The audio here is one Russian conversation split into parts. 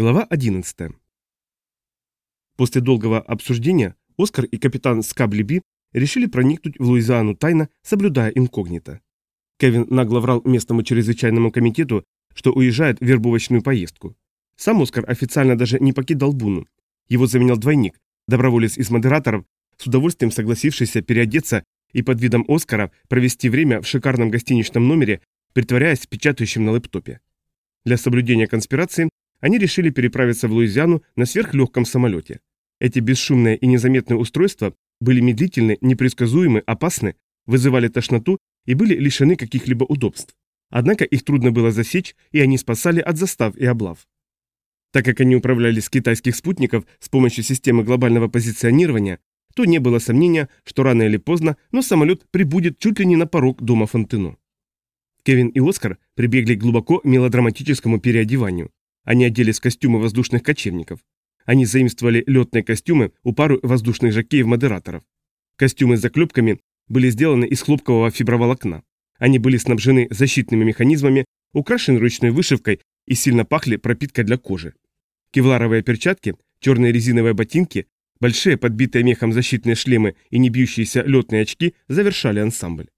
Глава 11. После долгого обсуждения Оскар и капитан Скаблиби решили проникнуть в Луизиану тайно, соблюдая инкогнито. Кевин нагло врал местному чрезвычайному комитету, что уезжает в вербовочную поездку. Сам Оскар официально даже не покидал Буну. Его заменял двойник, доброволец из модераторов, с удовольствием согласившийся переодеться и под видом Оскара провести время в шикарном гостиничном номере, притворяясь печатающим на лэптопе. Для соблюдения конспирации они решили переправиться в Луизиану на сверхлегком самолете. Эти бесшумные и незаметные устройства были медлительны, непредсказуемы, опасны, вызывали тошноту и были лишены каких-либо удобств. Однако их трудно было засечь, и они спасали от застав и облав. Так как они управлялись с китайских спутников с помощью системы глобального позиционирования, то не было сомнения, что рано или поздно, но самолет прибудет чуть ли не на порог дома Фонтено. Кевин и Оскар прибегли к глубоко мелодраматическому переодеванию. Они оделись в костюмы воздушных кочевников. Они заимствовали летные костюмы у пары воздушных жакеев-модераторов. Костюмы с заклепками были сделаны из хлопкового фиброволокна. Они были снабжены защитными механизмами, украшены ручной вышивкой и сильно пахли пропиткой для кожи. Кевларовые перчатки, черные резиновые ботинки, большие подбитые мехом защитные шлемы и не бьющиеся летные очки завершали ансамбль.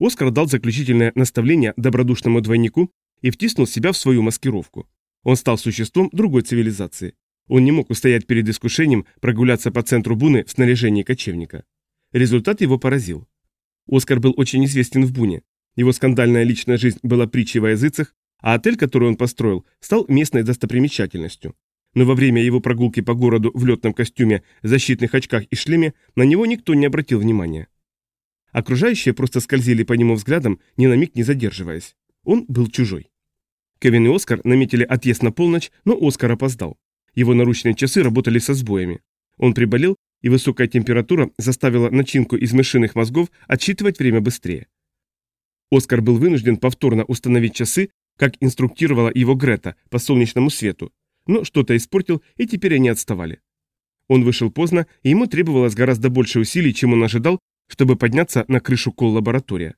Оскар дал заключительное наставление добродушному двойнику и втиснул себя в свою маскировку. Он стал существом другой цивилизации. Он не мог устоять перед искушением прогуляться по центру Буны в снаряжении кочевника. Результат его поразил. Оскар был очень известен в Буне. Его скандальная личная жизнь была притчей во языцах, а отель, который он построил, стал местной достопримечательностью. Но во время его прогулки по городу в летном костюме, защитных очках и шлеме на него никто не обратил внимания. Окружающие просто скользили по нему взглядом, ни на миг не задерживаясь. Он был чужой. Кевин и Оскар наметили отъезд на полночь, но Оскар опоздал. Его наручные часы работали со сбоями. Он приболел, и высокая температура заставила начинку из мышиных мозгов отсчитывать время быстрее. Оскар был вынужден повторно установить часы, как инструктировала его Грета, по солнечному свету, но что-то испортил, и теперь они отставали. Он вышел поздно, и ему требовалось гораздо больше усилий, чем он ожидал, чтобы подняться на крышу колл-лаборатория.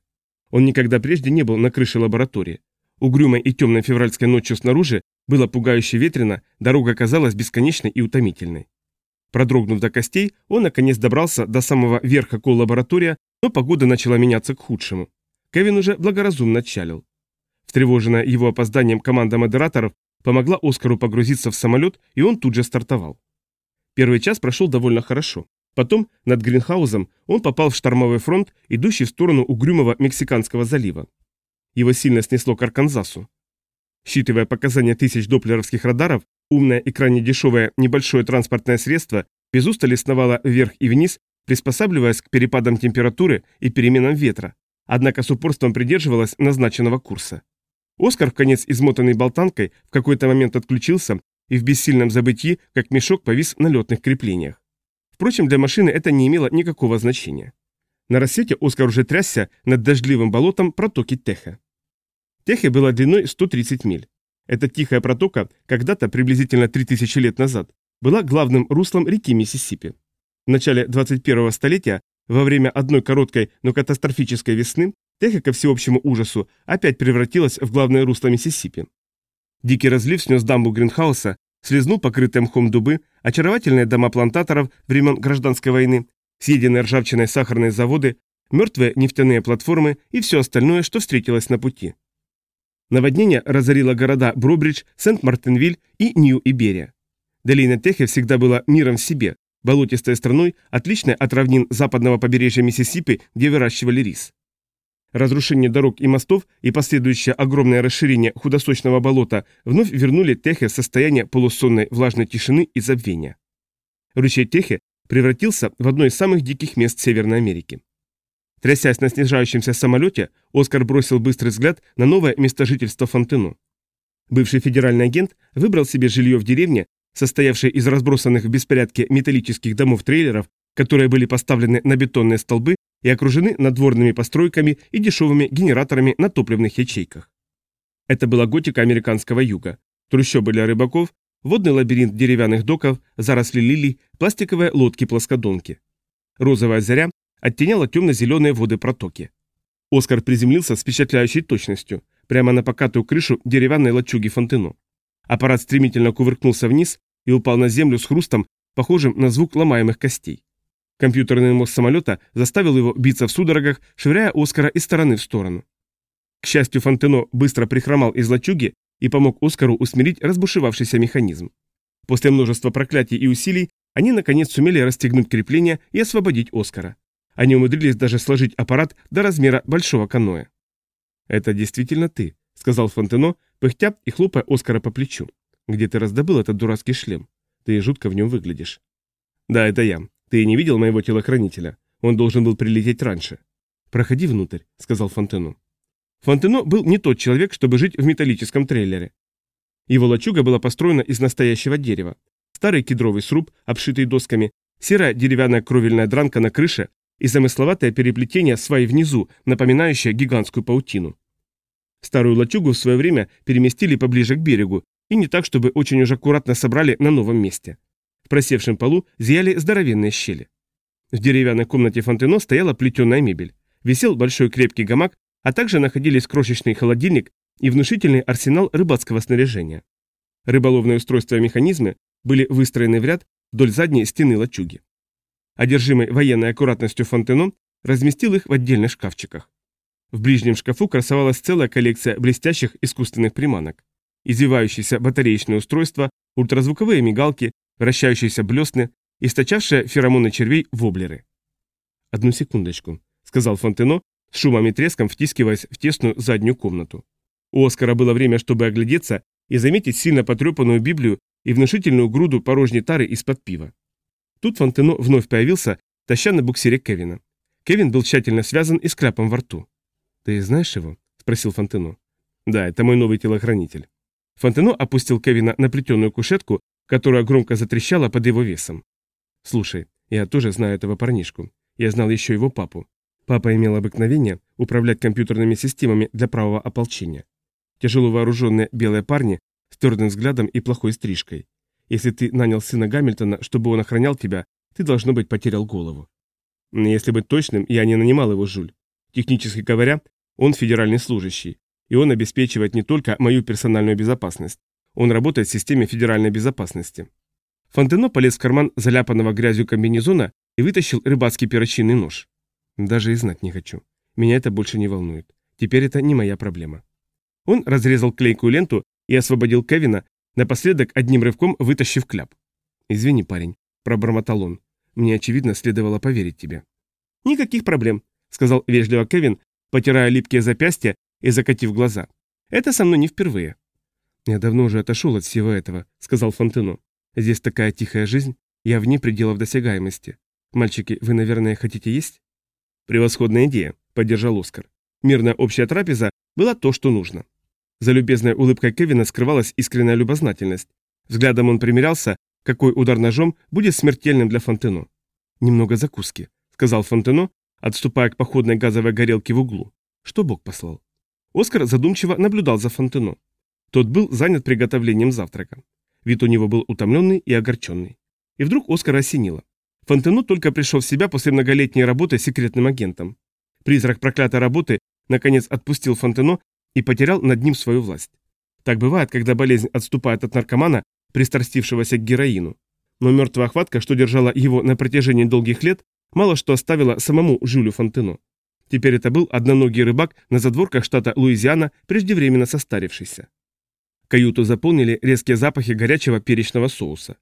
Он никогда прежде не был на крыше лаборатории. Угрюмой и темной февральской ночью снаружи было пугающе ветрено, дорога казалась бесконечной и утомительной. Продрогнув до костей, он наконец добрался до самого верха колл-лаборатория, но погода начала меняться к худшему. Кевин уже благоразумно отчалил. Встревоженная его опозданием команда модераторов помогла Оскару погрузиться в самолет, и он тут же стартовал. Первый час прошел довольно хорошо. Потом, над Гринхаузом, он попал в штормовой фронт, идущий в сторону угрюмого Мексиканского залива. Его сильно снесло к Арканзасу. Считывая показания тысяч доплеровских радаров, умное и крайне дешевое небольшое транспортное средство без устали сновало вверх и вниз, приспосабливаясь к перепадам температуры и переменам ветра, однако с упорством придерживалась назначенного курса. Оскар, в конец измотанный болтанкой, в какой-то момент отключился и в бессильном забытии, как мешок, повис на летных креплениях. Впрочем, для машины это не имело никакого значения. На рассвете Оскар уже трясся над дождливым болотом протоки Техе. Техе была длиной 130 миль. Эта тихая протока, когда-то приблизительно 3000 лет назад, была главным руслом реки Миссисипи. В начале 21-го столетия, во время одной короткой, но катастрофической весны, Техе, ко всеобщему ужасу, опять превратилась в главное русло Миссисипи. Дикий разлив снес дамбу Гринхауса, слезнул покрытые мхом дубы, очаровательные дома плантаторов времен гражданской войны, съеденные ржавчиной сахарные заводы, мертвые нефтяные платформы и все остальное, что встретилось на пути. Наводнение разорило города Брубридж, Сент-Мартинвиль и Нью-Иберия. Долина Техе всегда была миром в себе, болотистой страной, отличной от равнин западного побережья Миссисипи, где выращивали рис. Разрушение дорог и мостов и последующее огромное расширение худосочного болота вновь вернули Техе в состояние полусонной влажной тишины и забвения. Ручей Техе превратился в одно из самых диких мест Северной Америки. Трясясь на снижающемся самолете, Оскар бросил быстрый взгляд на новое место жительства Фонтено. Бывший федеральный агент выбрал себе жилье в деревне, состоявшей из разбросанных в беспорядке металлических домов-трейлеров, которые были поставлены на бетонные столбы и окружены надворными постройками и дешевыми генераторами на топливных ячейках. Это была готика американского юга. Трущобы для рыбаков, водный лабиринт деревянных доков, заросли лилий, пластиковые лодки-плоскодонки. Розовая заря оттеняла темно-зеленые воды протоки. Оскар приземлился с впечатляющей точностью, прямо на покатую крышу деревянной лачуги Фонтено. Аппарат стремительно кувыркнулся вниз и упал на землю с хрустом, похожим на звук ломаемых костей. Компьютерный мозг самолета заставил его биться в судорогах, швыряя Оскара из стороны в сторону. К счастью, Фонтено быстро прихромал из лачуги и помог Оскару усмирить разбушевавшийся механизм. После множества проклятий и усилий они наконец сумели расстегнуть крепление и освободить Оскара. Они умудрились даже сложить аппарат до размера большого каноэ. «Это действительно ты», — сказал Фонтено, пыхтя и хлопая Оскара по плечу. «Где ты раздобыл этот дурацкий шлем? Ты жутко в нем выглядишь». «Да, это я. Ты не видел моего телохранителя? Он должен был прилететь раньше». «Проходи внутрь», — сказал Фонтено. Фонтено был не тот человек, чтобы жить в металлическом трейлере. Его лачуга была построена из настоящего дерева. Старый кедровый сруб, обшитый досками, серая деревянная кровельная дранка на крыше и замысловатое переплетение свай внизу, напоминающее гигантскую паутину. Старую лачугу в свое время переместили поближе к берегу, и не так, чтобы очень уж аккуратно собрали на новом месте. В просевшем полу зияли здоровенные щели. В деревянной комнате Фонтено стояла плетеная мебель. Висел большой крепкий гамак, а также находились крошечный холодильник и внушительный арсенал рыбацкого снаряжения. Рыболовные устройства и механизмы были выстроены в ряд вдоль задней стены лачуги. Одержимый военной аккуратностью Фонтено разместил их в отдельных шкафчиках. В ближнем шкафу красовалась целая коллекция блестящих искусственных приманок. Извивающиеся батареечные устройства, ультразвуковые мигалки, вращающиеся блесны, источавшие феромоны червей воблеры. «Одну секундочку», — сказал Фонтено, с шумом и треском втискиваясь в тесную заднюю комнату. У Оскара было время, чтобы оглядеться и заметить сильно потрепанную Библию и внушительную груду порожней тары из-под пива. Тут Фонтено вновь появился, таща на буксире Кевина. Кевин был тщательно связан и с кляпом во рту. «Ты знаешь его?» – спросил Фонтено. «Да, это мой новый телохранитель». Фонтено опустил Кевина на плетеную кушетку, которая громко затрещала под его весом. «Слушай, я тоже знаю этого парнишку. Я знал еще его папу. Папа имел обыкновение управлять компьютерными системами для правого ополчения. Тяжело вооруженные белые парни с твердым взглядом и плохой стрижкой. Если ты нанял сына Гамильтона, чтобы он охранял тебя, ты, должно быть, потерял голову. Если быть точным, я не нанимал его, Жуль. Технически говоря, он федеральный служащий, и он обеспечивает не только мою персональную безопасность. Он работает в системе федеральной безопасности. Фонтено полез в карман заляпанного грязью комбинезона и вытащил рыбацкий перочинный нож. Даже и знать не хочу. Меня это больше не волнует. Теперь это не моя проблема. Он разрезал клейкую ленту и освободил Кевина, напоследок одним рывком вытащив кляп. «Извини, парень», — пробормотал он. «Мне, очевидно, следовало поверить тебе». «Никаких проблем», — сказал вежливо Кевин, потирая липкие запястья и закатив глаза. «Это со мной не впервые». «Я давно уже отошел от всего этого», — сказал Фонтено. «Здесь такая тихая жизнь, я вне пределов досягаемости. Мальчики, вы, наверное, хотите есть?» «Превосходная идея», — поддержал Оскар. Мирная общая трапеза была то, что нужно. За любезной улыбкой Кевина скрывалась искренняя любознательность. Взглядом он примерялся, какой удар ножом будет смертельным для Фонтено. «Немного закуски», — сказал Фонтено, отступая к походной газовой горелке в углу. Что Бог послал? Оскар задумчиво наблюдал за Фонтено. Тот был занят приготовлением завтрака. Вид у него был утомленный и огорченный. И вдруг Оскара осенило. Фонтено только пришел в себя после многолетней работы секретным агентом. Призрак проклятой работы наконец отпустил Фонтено и потерял над ним свою власть. Так бывает, когда болезнь отступает от наркомана, пристрастившегося к героину. Но мертвая охватка, что держала его на протяжении долгих лет, мало что оставила самому Жюлю Фонтено. Теперь это был одноногий рыбак на задворках штата Луизиана, преждевременно состарившийся. Каюту заполнили резкие запахи горячего перечного соуса.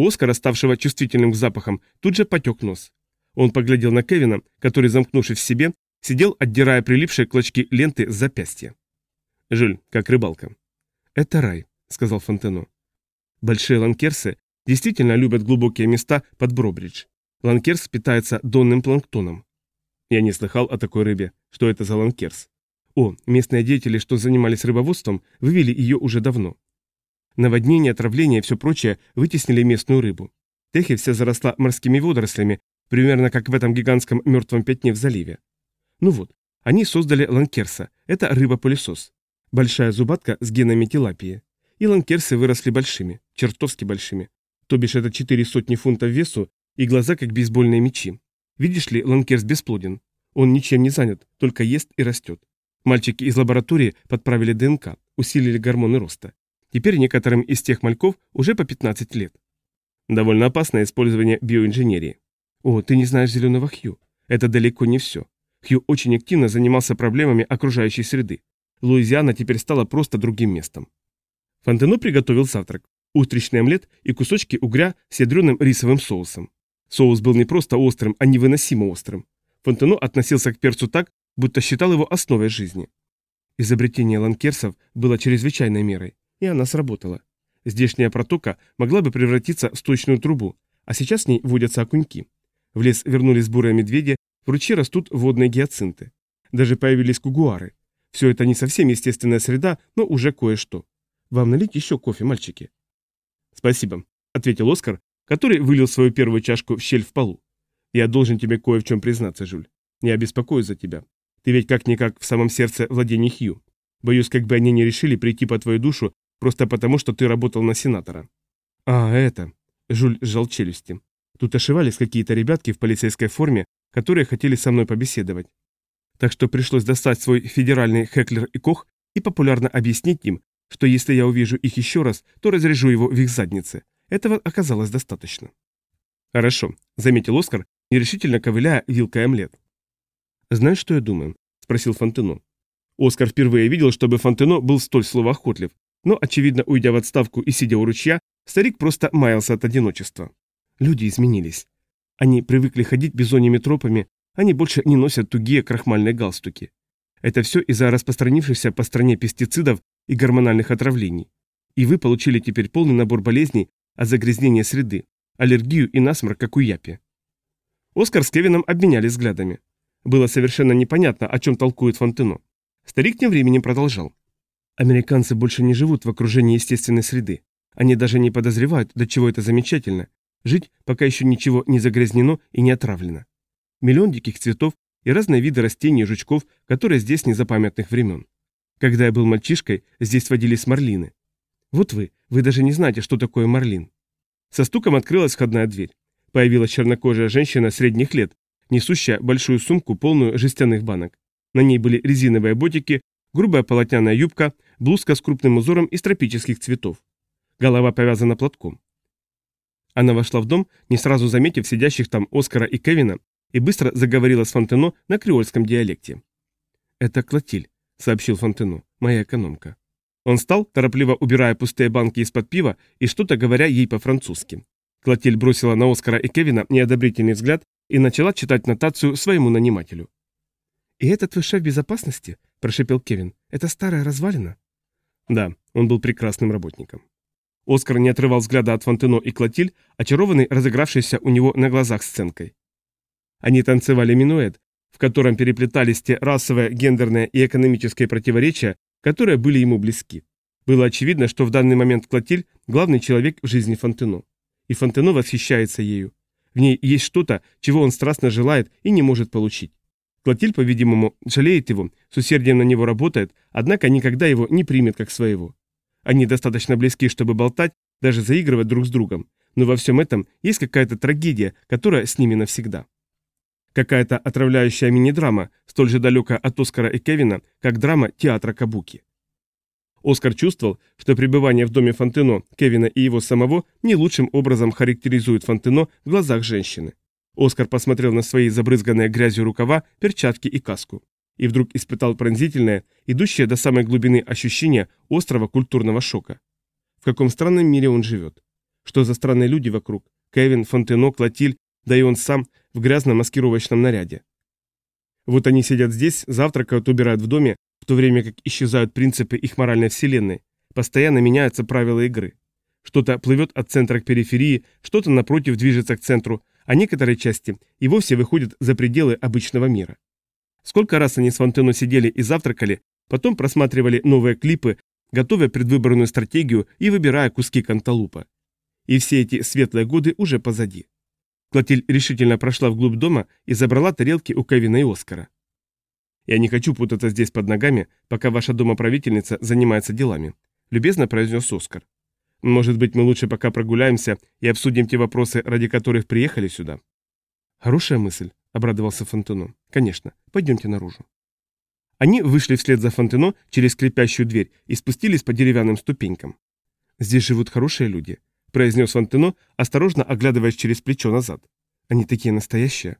У Оскара, ставшего чувствительным к запахам, тут же потек нос. Он поглядел на Кевина, который, замкнувшись в себе, сидел, отдирая прилипшие клочки ленты с запястья. «Жюль, как рыбалка». «Это рай», — сказал Фонтено. Большие ланкерсы действительно любят глубокие места под Бробридж. Ланкерс питается донным планктоном. Я не слыхал о такой рыбе. Что это за ланкерс? О, местные деятели, что занимались рыбоводством, вывели ее уже давно. Наводнение, отравление и все прочее вытеснили местную рыбу. Техи вся заросла морскими водорослями, примерно как в этом гигантском мертвом пятне в заливе. Ну вот, они создали ланкерса, это рыба-пылесос. Большая зубатка с генами тилапии. И ланкерсы выросли большими, чертовски большими. То бишь это четыре сотни фунтов весу и глаза как бейсбольные мячи. Видишь ли, ланкерс бесплоден. Он ничем не занят, только ест и растет. Мальчики из лаборатории подправили ДНК, усилили гормоны роста. Теперь некоторым из тех мальков уже по 15 лет. Довольно опасное использование биоинженерии. О, ты не знаешь зеленого Хью. Это далеко не все. Хью очень активно занимался проблемами окружающей среды. Луизиана теперь стала просто другим местом. Фонтено приготовил завтрак. Устричный омлет и кусочки угря с ядреным рисовым соусом. Соус был не просто острым, а невыносимо острым. Фонтено относился к перцу так, будто считал его основой жизни. Изобретение ланкерсов было чрезвычайной мерой, и она сработала. Здешняя протока могла бы превратиться в сточную трубу, а сейчас с ней водятся окуньки. В лес вернулись бурые медведи, в ручье растут водные гиацинты. Даже появились кугуары. Все это не совсем естественная среда, но уже кое-что. Вам налить еще кофе, мальчики? Спасибо, ответил Оскар, который вылил свою первую чашку в щель в полу. Я должен тебе кое в чем признаться, Жюль. Я беспокоюсь за тебя. Ты ведь как-никак в самом сердце владений Хью. Боюсь, как бы они не решили прийти по твою душу просто потому, что ты работал на сенатора». «А, это...» — Жуль сжал челюсти. «Тут ошивались какие-то ребятки в полицейской форме, которые хотели со мной побеседовать. Так что пришлось достать свой федеральный Хеклер и Кох и популярно объяснить им, что если я увижу их еще раз, то разрежу его в их заднице. Этого оказалось достаточно». «Хорошо», — заметил Оскар, нерешительно ковыляя вилкой омлет. «Знаешь, что я думаю?» – спросил Фонтено. Оскар впервые видел, чтобы Фонтено был столь словоохотлив, но, очевидно, уйдя в отставку и сидя у ручья, старик просто маялся от одиночества. Люди изменились. Они привыкли ходить бизоньими тропами, они больше не носят тугие крахмальные галстуки. Это все из-за распространившихся по стране пестицидов и гормональных отравлений. И вы получили теперь полный набор болезней от загрязнения среды, аллергию и насморк, как у Япи. Оскар с Кевином обменялись взглядами. Было совершенно непонятно, о чем толкует Фонтено. Старик тем временем продолжал. Американцы больше не живут в окружении естественной среды. Они даже не подозревают, до чего это замечательно. Жить, пока еще ничего не загрязнено и не отравлено. Миллион диких цветов и разные виды растений и жучков, которые здесь незапамятных времен. Когда я был мальчишкой, здесь водились марлины. Вот вы, вы даже не знаете, что такое марлин. Со стуком открылась входная дверь. Появилась чернокожая женщина средних лет, несущая большую сумку, полную жестяных банок. На ней были резиновые ботики, грубая полотняная юбка, блузка с крупным узором из тропических цветов. Голова повязана платком. Она вошла в дом, не сразу заметив сидящих там Оскара и Кевина, и быстро заговорила с Фонтено на креольском диалекте. «Это Клотиль», — сообщил Фонтено, — «моя экономка». Он встал, торопливо убирая пустые банки из-под пива и что-то говоря ей по-французски. Клотиль бросила на Оскара и Кевина неодобрительный взгляд и начала читать нотацию своему нанимателю. «И это твой шеф безопасности?» – прошепел Кевин. «Это старая развалина?» Да, он был прекрасным работником. Оскар не отрывал взгляда от Фонтено и Клотиль, очарованный разыгравшейся у него на глазах сценкой. Они танцевали минуэт, в котором переплетались те расовые, гендерные и экономические противоречия, которые были ему близки. Было очевидно, что в данный момент Клотиль – главный человек в жизни Фонтено. И Фонтено восхищается ею. В ней есть что-то, чего он страстно желает и не может получить. Клотиль, по-видимому, жалеет его, с усердием на него работает, однако никогда его не примет как своего. Они достаточно близки, чтобы болтать, даже заигрывать друг с другом, но во всем этом есть какая-то трагедия, которая с ними навсегда. Какая-то отравляющая мини-драма, столь же далекая от Оскара и Кевина, как драма театра Кабуки. Оскар чувствовал, что пребывание в доме Фонтено, Кевина и его самого не лучшим образом характеризует Фонтено в глазах женщины. Оскар посмотрел на свои забрызганные грязью рукава, перчатки и каску. И вдруг испытал пронзительное, идущее до самой глубины ощущение острого культурного шока. В каком странном мире он живет? Что за странные люди вокруг? Кевин, Фонтено, Клотиль, да и он сам в грязном маскировочном наряде. Вот они сидят здесь, завтракают, убирают в доме, в то время как исчезают принципы их моральной вселенной, постоянно меняются правила игры. Что-то плывет от центра к периферии, что-то напротив движется к центру, а некоторые части и вовсе выходят за пределы обычного мира. Сколько раз они с Фонтено сидели и завтракали, потом просматривали новые клипы, готовя предвыборную стратегию и выбирая куски канталупа. И все эти светлые годы уже позади. Клотиль решительно прошла вглубь дома и забрала тарелки у Кевина и Оскара. «Я не хочу путаться здесь под ногами, пока ваша домоправительница занимается делами», – любезно произнес Оскар. «Может быть, мы лучше пока прогуляемся и обсудим те вопросы, ради которых приехали сюда?» «Хорошая мысль», – обрадовался Фонтено. «Конечно, пойдемте наружу». Они вышли вслед за Фонтено через скрипящую дверь и спустились по деревянным ступенькам. «Здесь живут хорошие люди», — произнес Фонтено, осторожно оглядываясь через плечо назад. «Они такие настоящие».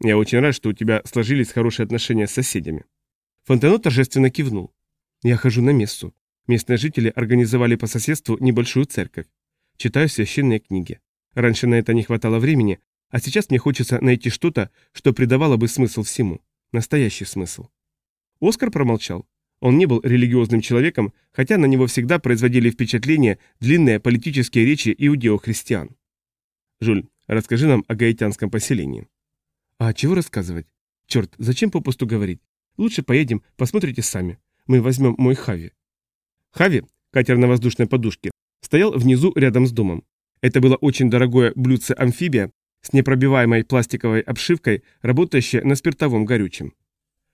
«Я очень рад, что у тебя сложились хорошие отношения с соседями». Фонтено торжественно кивнул. «Я хожу на мессу. Местные жители организовали по соседству небольшую церковь. Читаю священные книги. Раньше на это не хватало времени, а сейчас мне хочется найти что-то, что придавало бы смысл всему. Настоящий смысл». Оскар промолчал. Он не был религиозным человеком, хотя на него всегда производили впечатление длинные политические речи иудео-христиан. «Жуль, расскажи нам о гаитянском поселении». «А чего рассказывать? Черт, зачем попусту говорить? Лучше поедем, посмотрите сами. Мы возьмем мой Хави». Хави, катер на воздушной подушке, стоял внизу рядом с домом. Это было очень дорогое блюдце-амфибия с непробиваемой пластиковой обшивкой, работающее на спиртовом горючем.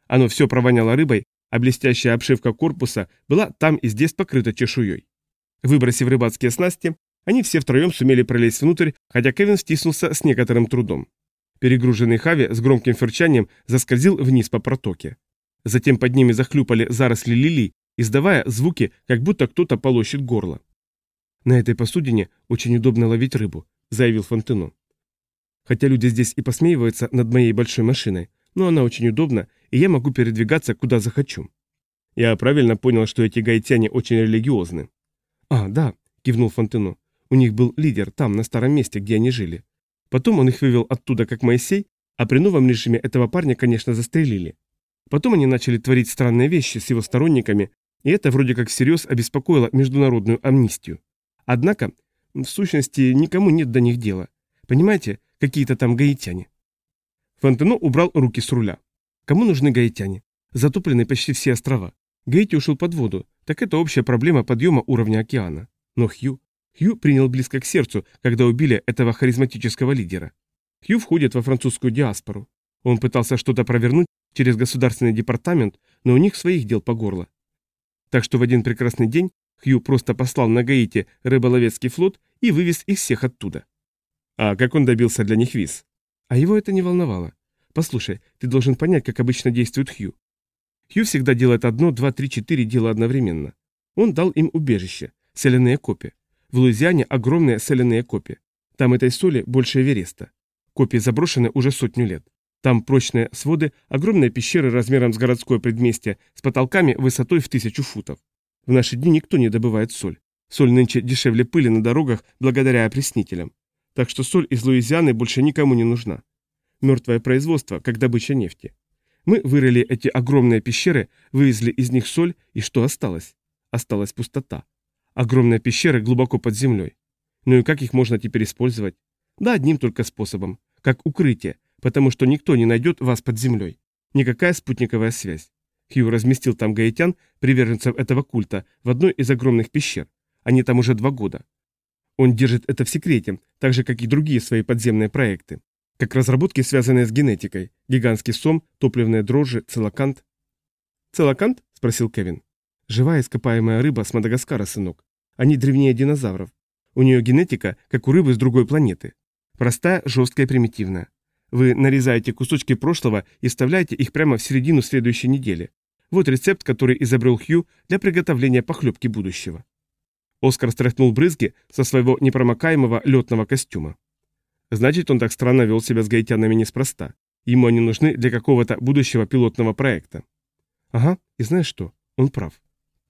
Оно все провоняло рыбой, а блестящая обшивка корпуса была там и здесь покрыта чешуей. Выбросив рыбацкие снасти, они все втроем сумели пролезть внутрь, хотя Кевин стиснулся с некоторым трудом. Перегруженный Хави с громким фырчанием заскользил вниз по протоке. Затем под ними захлюпали заросли лилий, издавая звуки, как будто кто-то полощет горло. «На этой посудине очень удобно ловить рыбу», — заявил Фонтено. «Хотя люди здесь и посмеиваются над моей большой машиной, но она очень удобна, и я могу передвигаться куда захочу. Я правильно понял, что эти гаитяне очень религиозны. А, да, кивнул Фонтено. У них был лидер там, на старом месте, где они жили. Потом он их вывел оттуда, как Моисей, а при новом режиме этого парня, конечно, застрелили. Потом они начали творить странные вещи с его сторонниками, и это вроде как всерьез обеспокоило международную амнистию. Однако, в сущности, никому нет до них дела. Понимаете, какие-то там гаитяне. Фонтено убрал руки с руля. Кому нужны гаитяне? Затоплены почти все острова. Гаити ушел под воду, так это общая проблема подъема уровня океана. Но Хью... Хью принял близко к сердцу, когда убили этого харизматического лидера. Хью входит во французскую диаспору. Он пытался что-то провернуть через государственный департамент, но у них своих дел по горло. Так что в один прекрасный день Хью просто послал на Гаити рыболовецкий флот и вывез их всех оттуда. А как он добился для них виз? А его это не волновало. Послушай, ты должен понять, как обычно действует Хью. Хью всегда делает одно, два, три, четыре дела одновременно. Он дал им убежище, соляные копии. В Луизиане огромные соляные копии. Там этой соли больше Эвереста. Копии заброшены уже сотню лет. Там прочные своды, огромные пещеры размером с городское предместье, с потолками высотой в тысячу футов. В наши дни никто не добывает соль. Соль нынче дешевле пыли на дорогах благодаря опреснителям. Так что соль из Луизианы больше никому не нужна. Мертвое производство, как добыча нефти. Мы вырыли эти огромные пещеры, вывезли из них соль, и что осталось? Осталась пустота. Огромные пещеры глубоко под землей. Ну и как их можно теперь использовать? Да одним только способом. Как укрытие, потому что никто не найдет вас под землей. Никакая спутниковая связь. Хью разместил там гаитян, приверженцев этого культа, в одной из огромных пещер. Они там уже два года. Он держит это в секрете, так же, как и другие свои подземные проекты. Как разработки, связанные с генетикой. Гигантский сом, топливные дрожжи, целокант. «Целокант?» – спросил Кевин. «Живая ископаемая рыба с Мадагаскара, сынок. Они древнее динозавров. У нее генетика, как у рыбы с другой планеты. Простая, жесткая, примитивная. Вы нарезаете кусочки прошлого и вставляете их прямо в середину следующей недели. Вот рецепт, который изобрел Хью для приготовления похлебки будущего. Оскар стряхнул брызги со своего непромокаемого летного костюма. Значит, он так странно вел себя с гаитянами неспроста. Ему они нужны для какого-то будущего пилотного проекта. Ага, и знаешь что? Он прав.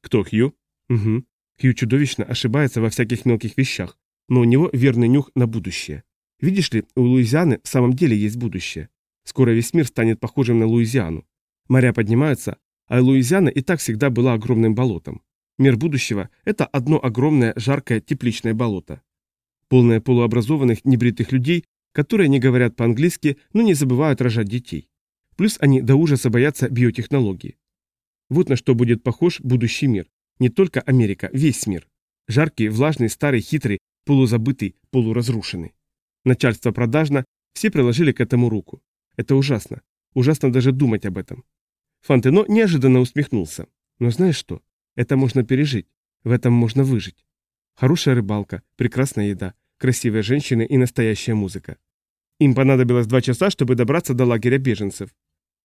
Кто, Хью? Угу. Хью чудовищно ошибается во всяких мелких вещах, но у него верный нюх на будущее. Видишь ли, у Луизианы в самом деле есть будущее. Скоро весь мир станет похожим на Луизиану. Моря поднимаются, а Луизиана и так всегда была огромным болотом. Мир будущего – это одно огромное жаркое тепличное болото. Полное полуобразованных небритых людей, которые не говорят по-английски, но не забывают рожать детей. Плюс они до ужаса боятся биотехнологии. Вот на что будет похож будущий мир. Не только Америка, весь мир. Жаркий, влажный, старый, хитрый, полузабытый, полуразрушенный. Начальство продажно, все приложили к этому руку. Это ужасно. Ужасно даже думать об этом. Фантено неожиданно усмехнулся. Но знаешь что? Это можно пережить. В этом можно выжить. Хорошая рыбалка, прекрасная еда, красивые женщины и настоящая музыка. Им понадобилось два часа, чтобы добраться до лагеря беженцев.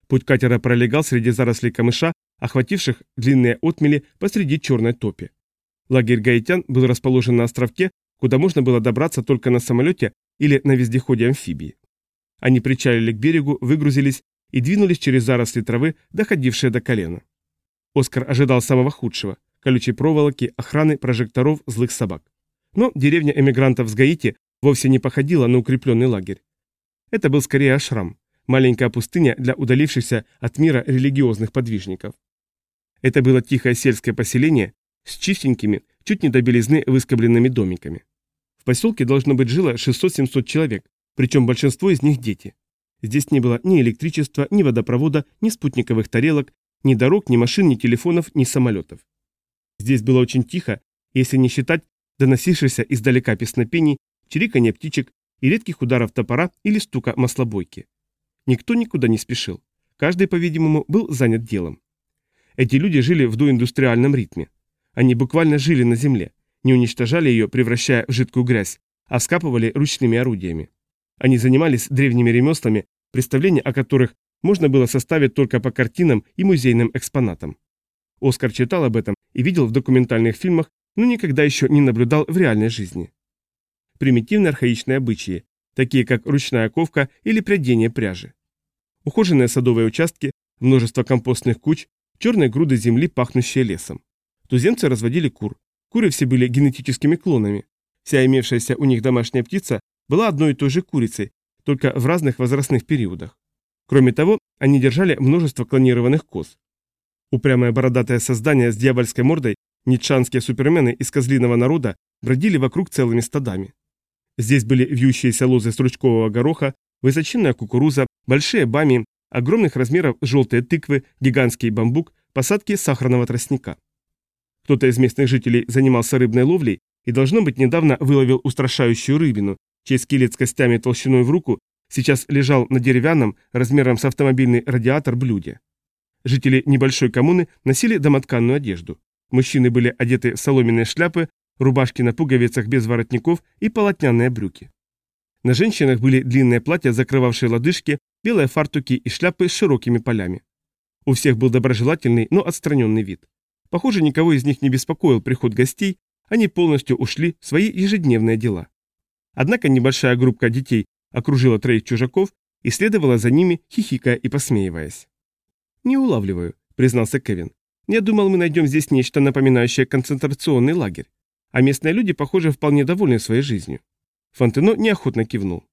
Путь катера пролегал среди зарослей камыша, охвативших длинные отмели посреди черной топи. Лагерь гаитян был расположен на островке, куда можно было добраться только на самолете или на вездеходе-амфибии. Они причалили к берегу, выгрузились и двинулись через заросли травы, доходившие до колена. Оскар ожидал самого худшего – колючей проволоки, охраны, прожекторов, злых собак. Но деревня эмигрантов с Гаити вовсе не походила на укрепленный лагерь. Это был скорее ашрам, маленькая пустыня для удалившихся от мира религиозных подвижников. Это было тихое сельское поселение с чистенькими, чуть не до белизны выскобленными домиками. В поселке должно быть жило 600-700 человек, причем большинство из них дети. Здесь не было ни электричества, ни водопровода, ни спутниковых тарелок, ни дорог, ни машин, ни телефонов, ни самолетов. Здесь было очень тихо, если не считать доносившихся издалека песнопений, чириканье птичек и редких ударов топора или стука маслобойки. Никто никуда не спешил. Каждый, по-видимому, был занят делом. Эти люди жили в доиндустриальном ритме. Они буквально жили на земле, не уничтожали ее, превращая в жидкую грязь, а скапывали ручными орудиями. Они занимались древними ремеслами, представления о которых можно было составить только по картинам и музейным экспонатам. Оскар читал об этом и видел в документальных фильмах, но никогда еще не наблюдал в реальной жизни. Примитивные архаичные обычаи, такие как ручная ковка или прядение пряжи. Ухоженные садовые участки, множество компостных куч, черные груды земли, пахнущие лесом. Туземцы разводили кур. Куры все были генетическими клонами. Вся имевшаяся у них домашняя птица была одной и той же курицей, только в разных возрастных периодах. Кроме того, они держали множество клонированных коз. Упрямое бородатое создание с дьявольской мордой, нитшанские супермены из козлиного народа бродили вокруг целыми стадами. Здесь были вьющиеся лозы стручкового гороха, высоченная кукуруза, большие бами, огромных размеров желтые тыквы, гигантский бамбук, посадки сахарного тростника. Кто-то из местных жителей занимался рыбной ловлей и, должно быть, недавно выловил устрашающую рыбину, чей скелет с костями толщиной в руку сейчас лежал на деревянном, размером с автомобильный радиатор, блюде. Жители небольшой коммуны носили домотканную одежду. Мужчины были одеты в соломенные шляпы, рубашки на пуговицах без воротников и полотняные брюки. На женщинах были длинные платья, закрывавшие лодыжки, белые фартуки и шляпы с широкими полями. У всех был доброжелательный, но отстраненный вид. Похоже, никого из них не беспокоил приход гостей, они полностью ушли в свои ежедневные дела. Однако небольшая группа детей окружила троих чужаков и следовала за ними, хихикая и посмеиваясь. «Не улавливаю», — признался Кевин. «Я думал, мы найдем здесь нечто напоминающее концентрационный лагерь. А местные люди, похоже, вполне довольны своей жизнью». Фонтено неохотно кивнул.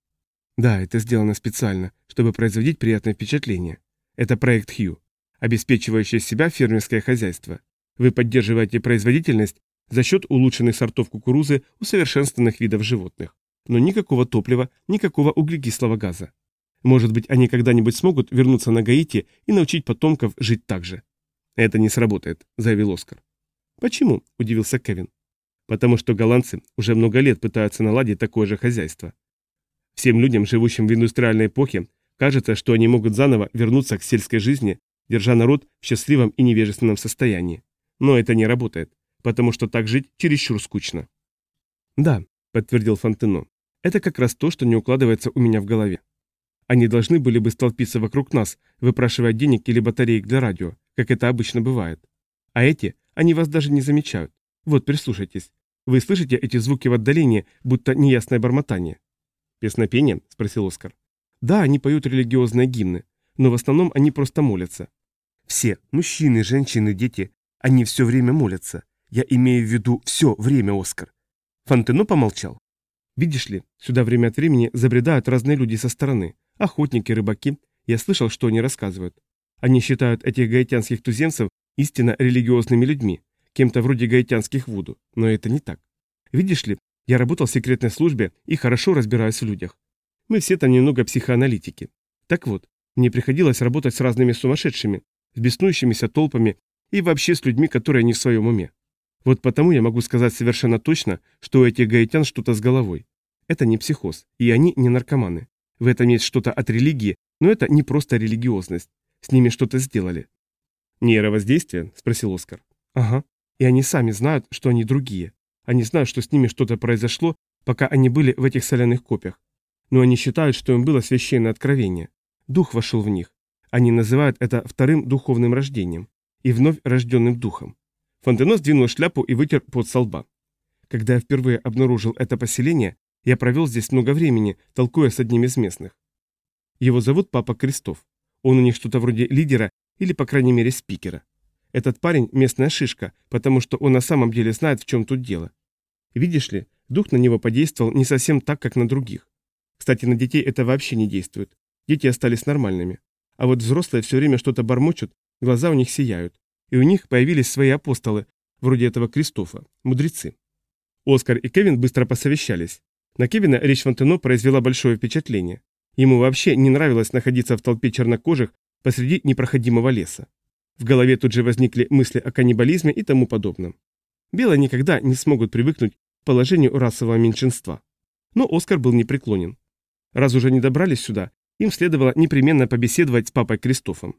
«Да, это сделано специально, чтобы производить приятное впечатление. Это проект Хью, обеспечивающий себя фермерское хозяйство. Вы поддерживаете производительность за счет улучшенных сортов кукурузы усовершенствованных видов животных. Но никакого топлива, никакого углекислого газа. Может быть, они когда-нибудь смогут вернуться на Гаити и научить потомков жить так же. Это не сработает, заявил Оскар. Почему? удивился Кевин. Потому что голландцы уже много лет пытаются наладить такое же хозяйство. Всем людям, живущим в индустриальной эпохе, кажется, что они могут заново вернуться к сельской жизни, держа народ в счастливом и невежественном состоянии. Но это не работает, потому что так жить чересчур скучно. Да, подтвердил Фонтено. Это как раз то, что не укладывается у меня в голове. Они должны были бы столпиться вокруг нас, выпрашивая денег или батареек для радио, как это обычно бывает. А эти, они вас даже не замечают. Вот, прислушайтесь. Вы слышите эти звуки в отдалении, будто неясное бормотание? «Песнопение?» – спросил Оскар. «Да, они поют религиозные гимны, но в основном они просто молятся. Все, мужчины, женщины, дети, они все время молятся. Я имею в виду все время, Оскар». Фонтено помолчал. «Видишь ли, сюда время от времени забредают разные люди со стороны, охотники, рыбаки. Я слышал, что они рассказывают. Они считают этих гаитянских туземцев истинно религиозными людьми, кем-то вроде гаитянских вуду, но это не так. Видишь ли, я работал в секретной службе и хорошо разбираюсь в людях. Мы все там немного психоаналитики. Так вот, мне приходилось работать с разными сумасшедшими, с беснующимися толпами и вообще с людьми, которые не в своем уме. Вот потому я могу сказать совершенно точно, что у этих гаитян что-то с головой. Это не психоз, и они не наркоманы. В этом есть что-то от религии, но это не просто религиозность. С ними что-то сделали. «Нейровоздействие?» – спросил Оскар. «Ага. И они сами знают, что они другие. Они знают, что с ними что-то произошло, пока они были в этих соляных копьях. Но они считают, что им было священное откровение. Дух вошел в них. Они называют это вторым духовным рождением и вновь рожденным духом. Фонтено сдвинул шляпу и вытер пот со лба. Когда я впервые обнаружил это поселение, я провел здесь много времени, толкуя с одним из местных. Его зовут Папа Крестов. Он у них что-то вроде лидера или, по крайней мере, спикера. Этот парень – местная шишка, потому что он на самом деле знает, в чем тут дело. Видишь ли, дух на него подействовал не совсем так, как на других. Кстати, на детей это вообще не действует. Дети остались нормальными. А вот взрослые все время что-то бормочут, глаза у них сияют. И у них появились свои апостолы, вроде этого Кристофа, мудрецы. Оскар и Кевин быстро посовещались. На Кевина речь Фонтено произвела большое впечатление. Ему вообще не нравилось находиться в толпе чернокожих посреди непроходимого леса. В голове тут же возникли мысли о каннибализме и тому подобном. Белые никогда не смогут привыкнуть к положению расового меньшинства. Но Оскар был непреклонен. Раз уже не добрались сюда, им следовало непременно побеседовать с папой Кристофом.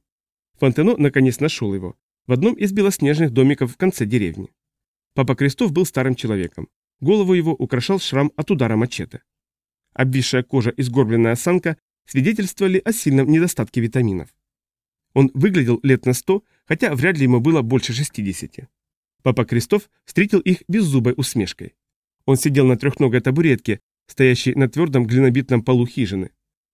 Фонтено наконец нашел его, в одном из белоснежных домиков в конце деревни. Папа Кристоф был старым человеком. Голову его украшал шрам от удара мачете. Обвисшая кожа и сгорбленная осанка свидетельствовали о сильном недостатке витаминов. Он выглядел лет на сто, хотя вряд ли ему было больше 60. Папа Крестов встретил их беззубой усмешкой. Он сидел на трехногой табуретке, стоящей на твердом глинобитном полу хижины.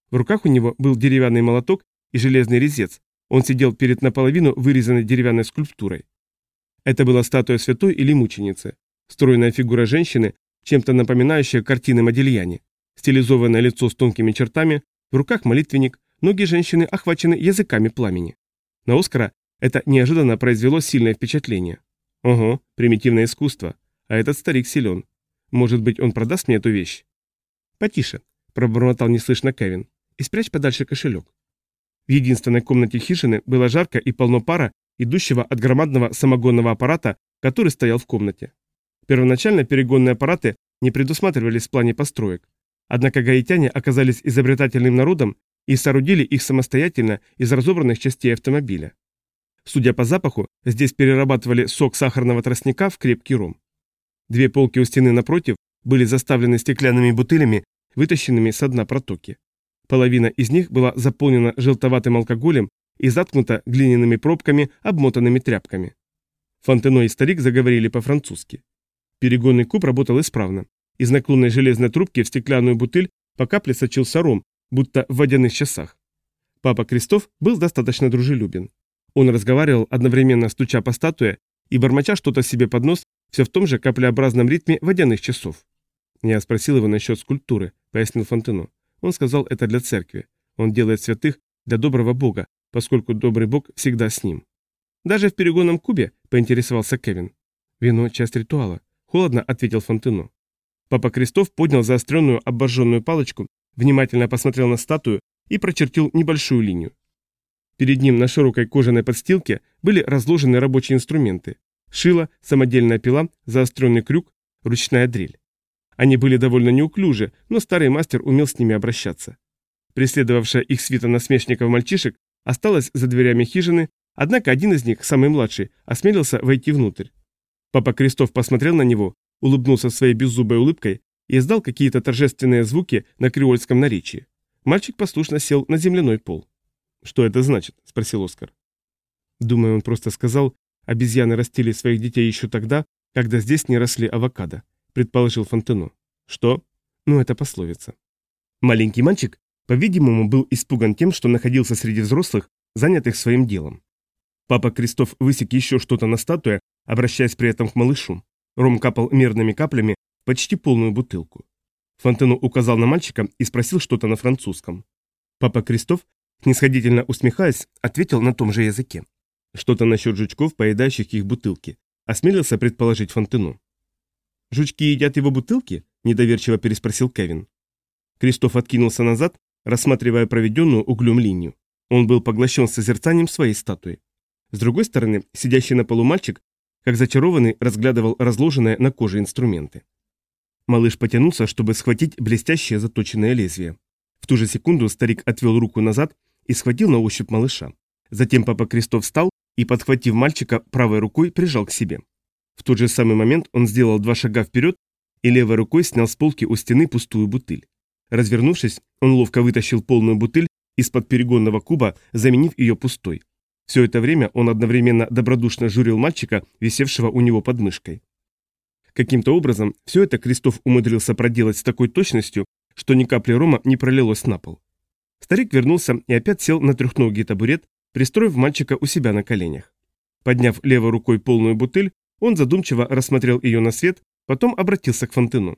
В руках у него был деревянный молоток и железный резец. Он сидел перед наполовину вырезанной деревянной скульптурой. Это была статуя святой или мученицы, стройная фигура женщины, чем-то напоминающая картины Модильяни, стилизованное лицо с тонкими чертами, в руках молитвенник, ноги женщины охвачены языками пламени. На Оскара это неожиданно произвело сильное впечатление. Ого, примитивное искусство. А этот старик силен. Может быть, он продаст мне эту вещь? Потише, пробормотал неслышно Кевин. И спрячь подальше кошелек. В единственной комнате хижины было жарко и полно пара, идущего от громадного самогонного аппарата, который стоял в комнате. Первоначально перегонные аппараты не предусматривались в плане построек. Однако гаитяне оказались изобретательным народом и соорудили их самостоятельно из разобранных частей автомобиля. Судя по запаху, здесь перерабатывали сок сахарного тростника в крепкий ром. Две полки у стены напротив были заставлены стеклянными бутылями, вытащенными со дна протоки. Половина из них была заполнена желтоватым алкоголем и заткнута глиняными пробками, обмотанными тряпками. Фонтено и старик заговорили по-французски. Перегонный куб работал исправно. Из наклонной железной трубки в стеклянную бутыль по капле сочился ром, будто в водяных часах. Папа Крестов был достаточно дружелюбен. Он разговаривал, одновременно стуча по статуе и бормоча что-то себе под нос, все в том же каплеобразном ритме водяных часов. Я спросил его насчет скульптуры, пояснил Фонтено. Он сказал это для церкви. Он делает святых для доброго бога, поскольку добрый бог всегда с ним. Даже в перегонном кубе, поинтересовался Кевин. Вино – часть ритуала. Холодно ответил Фонтено. Папа Крестов поднял заостренную обожженную палочку внимательно посмотрел на статую и прочертил небольшую линию. Перед ним на широкой кожаной подстилке были разложены рабочие инструменты. Шило, самодельная пила, заостренный крюк, ручная дрель. Они были довольно неуклюжи, но старый мастер умел с ними обращаться. Преследовавшая их свита насмешников мальчишек осталась за дверями хижины, однако один из них, самый младший, осмелился войти внутрь. Папа Крестов посмотрел на него, улыбнулся своей беззубой улыбкой и издал какие-то торжественные звуки на креольском наречии. Мальчик послушно сел на земляной пол. «Что это значит?» – спросил Оскар. Думаю, он просто сказал, обезьяны растили своих детей еще тогда, когда здесь не росли авокадо, предположил Фонтено. Что? Ну, это пословица. Маленький мальчик, по-видимому, был испуган тем, что находился среди взрослых, занятых своим делом. Папа Крестов высек еще что-то на статуе, обращаясь при этом к малышу. Ром капал мерными каплями почти полную бутылку. Фонтену указал на мальчика и спросил что-то на французском. Папа Крестов, снисходительно усмехаясь, ответил на том же языке. Что-то насчет жучков, поедающих их бутылки. Осмелился предположить Фонтену. «Жучки едят его бутылки?» – недоверчиво переспросил Кевин. Крестов откинулся назад, рассматривая проведенную углем линию. Он был поглощен созерцанием своей статуи. С другой стороны, сидящий на полу мальчик, как зачарованный, разглядывал разложенные на коже инструменты. Малыш потянулся, чтобы схватить блестящее заточенное лезвие. В ту же секунду старик отвел руку назад и схватил на ощупь малыша. Затем папа Крестов встал и, подхватив мальчика, правой рукой прижал к себе. В тот же самый момент он сделал два шага вперед и левой рукой снял с полки у стены пустую бутыль. Развернувшись, он ловко вытащил полную бутыль из-под перегонного куба, заменив ее пустой. Все это время он одновременно добродушно журил мальчика, висевшего у него под мышкой. Каким-то образом все это Крестов умудрился проделать с такой точностью, что ни капли рома не пролилось на пол. Старик вернулся и опять сел на трехногий табурет, пристроив мальчика у себя на коленях. Подняв левой рукой полную бутыль, он задумчиво рассмотрел ее на свет, потом обратился к Фонтену.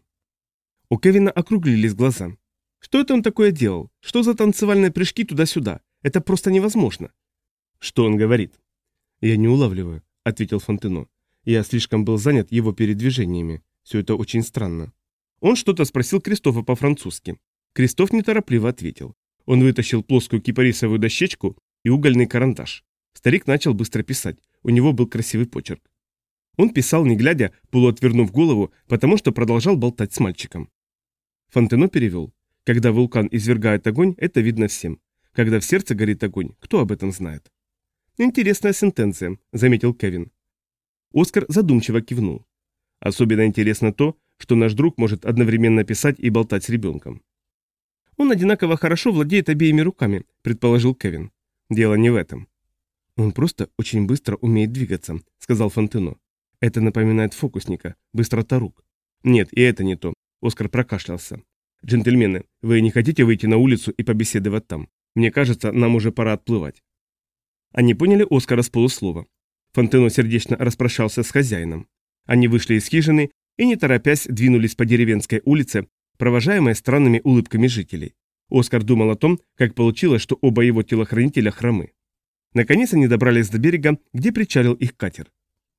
У Кевина округлились глаза. Что это он такое делал? Что за танцевальные прыжки туда-сюда? Это просто невозможно. Что он говорит? Я не улавливаю, ответил Фонтено. Я слишком был занят его передвижениями. Все это очень странно. Он что-то спросил Кристофа по-французски. Кристоф неторопливо ответил. Он вытащил плоскую кипарисовую дощечку и угольный карандаш. Старик начал быстро писать. У него был красивый почерк. Он писал, не глядя, полуотвернув голову, потому что продолжал болтать с мальчиком. Фонтено перевел. Когда вулкан извергает огонь, это видно всем. Когда в сердце горит огонь, кто об этом знает? Интересная сентенция, заметил Кевин. Оскар задумчиво кивнул. Особенно интересно то, что наш друг может одновременно писать и болтать с ребенком. Он одинаково хорошо владеет обеими руками, предположил Кевин. Дело не в этом. Он просто очень быстро умеет двигаться, сказал Фонтено. Это напоминает фокусника, быстрота рук. Нет, и это не то. Оскар прокашлялся. «Джентльмены, вы не хотите выйти на улицу и побеседовать там? Мне кажется, нам уже пора отплывать». Они поняли Оскара с полуслова. Фонтено сердечно распрощался с хозяином. Они вышли из хижины и, не торопясь, двинулись по деревенской улице, провожаемые странными улыбками жителей. Оскар думал о том, как получилось, что оба его телохранителя хромы. Наконец они добрались до берега, где причалил их катер.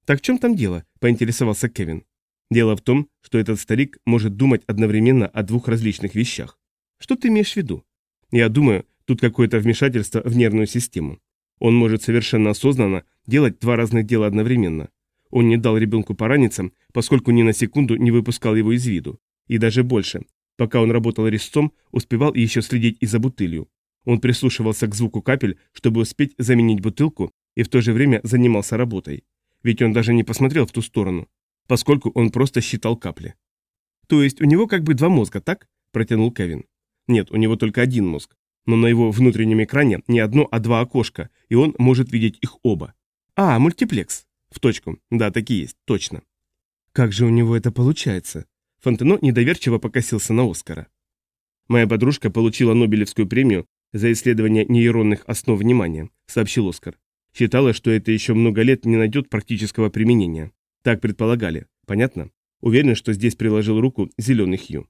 «Так в чем там дело?» – поинтересовался Кевин. Дело в том, что этот старик может думать одновременно о двух различных вещах. Что ты имеешь в виду? Я думаю, тут какое-то вмешательство в нервную систему. Он может совершенно осознанно делать два разных дела одновременно. Он не дал ребенку пораниться, поскольку ни на секунду не выпускал его из виду. И даже больше. Пока он работал резцом, успевал еще следить и за бутылью. Он прислушивался к звуку капель, чтобы успеть заменить бутылку, и в то же время занимался работой. Ведь он даже не посмотрел в ту сторону поскольку он просто считал капли. То есть у него как бы два мозга, так? Протянул Кевин. Нет, у него только один мозг. Но на его внутреннем экране не одно, а два окошка, и он может видеть их оба. А, мультиплекс. В точку. Да, такие есть, точно. Как же у него это получается? Фонтено недоверчиво покосился на Оскара. Моя подружка получила Нобелевскую премию за исследование нейронных основ внимания, сообщил Оскар. Считала, что это еще много лет не найдет практического применения. Так предполагали. Понятно? Уверен, что здесь приложил руку зеленый Хью.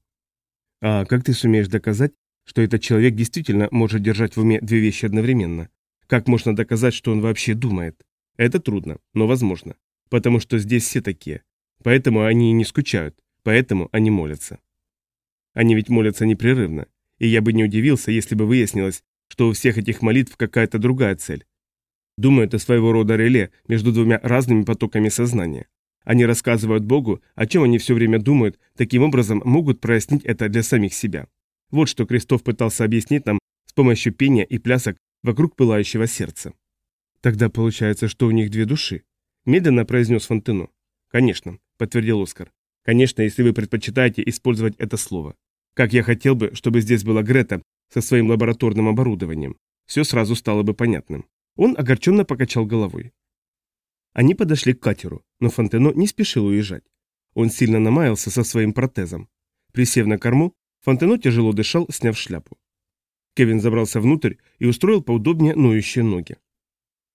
А как ты сумеешь доказать, что этот человек действительно может держать в уме две вещи одновременно? Как можно доказать, что он вообще думает? Это трудно, но возможно. Потому что здесь все такие. Поэтому они и не скучают. Поэтому они молятся. Они ведь молятся непрерывно. И я бы не удивился, если бы выяснилось, что у всех этих молитв какая-то другая цель. Думаю, это своего рода реле между двумя разными потоками сознания. Они рассказывают Богу, о чем они все время думают, таким образом могут прояснить это для самих себя. Вот что Крестов пытался объяснить нам с помощью пения и плясок вокруг пылающего сердца. Тогда получается, что у них две души. Медленно произнес Фонтено. Конечно, подтвердил Оскар. Конечно, если вы предпочитаете использовать это слово. Как я хотел бы, чтобы здесь была Грета со своим лабораторным оборудованием. Все сразу стало бы понятным. Он огорченно покачал головой. Они подошли к катеру, но Фонтено не спешил уезжать. Он сильно намаялся со своим протезом. Присев на корму, Фонтено тяжело дышал, сняв шляпу. Кевин забрался внутрь и устроил поудобнее ноющие ноги.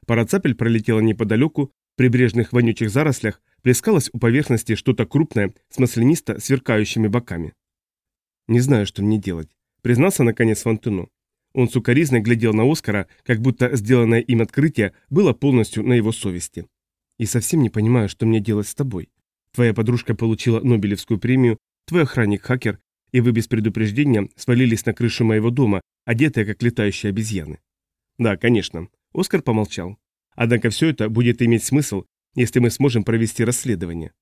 Пара цапель пролетела неподалеку, в прибрежных вонючих зарослях плескалось у поверхности что-то крупное с маслянисто сверкающими боками. «Не знаю, что мне делать», — признался наконец Фонтено. Он сукоризно глядел на Оскара, как будто сделанное им открытие было полностью на его совести. И совсем не понимаю, что мне делать с тобой. Твоя подружка получила Нобелевскую премию, твой охранник хакер, и вы без предупреждения свалились на крышу моего дома, одетые как летающие обезьяны. Да, конечно. Оскар помолчал. Однако все это будет иметь смысл, если мы сможем провести расследование.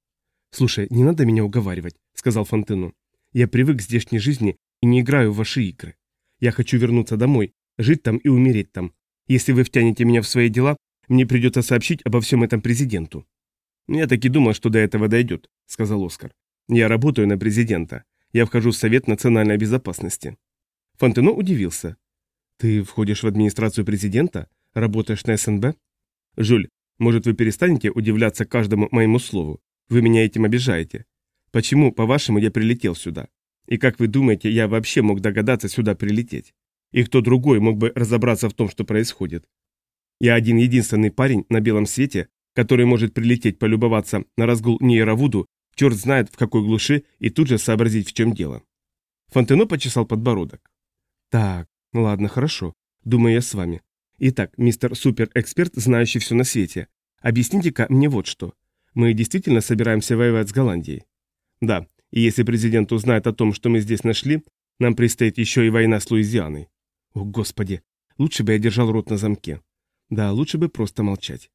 Слушай, не надо меня уговаривать, сказал Фонтену. Я привык к здешней жизни и не играю в ваши игры. Я хочу вернуться домой, жить там и умереть там. Если вы втянете меня в свои дела, мне придется сообщить обо всем этом президенту». «Я так и думал, что до этого дойдет», — сказал Оскар. «Я работаю на президента. Я вхожу в Совет национальной безопасности». Фонтено удивился. «Ты входишь в администрацию президента? Работаешь на СНБ?» Жюль, может, вы перестанете удивляться каждому моему слову? Вы меня этим обижаете. Почему, по-вашему, я прилетел сюда? И как вы думаете, я вообще мог догадаться сюда прилететь? И кто другой мог бы разобраться в том, что происходит? Я один единственный парень на белом свете, который может прилететь полюбоваться на разгул Нейровуду, черт знает в какой глуши, и тут же сообразить, в чем дело. Фонтено почесал подбородок. Так, ладно, хорошо. Думаю, я с вами. Итак, мистер суперэксперт, знающий все на свете, объясните-ка мне вот что. Мы действительно собираемся воевать с Голландией? Да, и если президент узнает о том, что мы здесь нашли, нам предстоит еще и война с Луизианой. О, господи, лучше бы я держал рот на замке. Да, лучше бы просто молчать.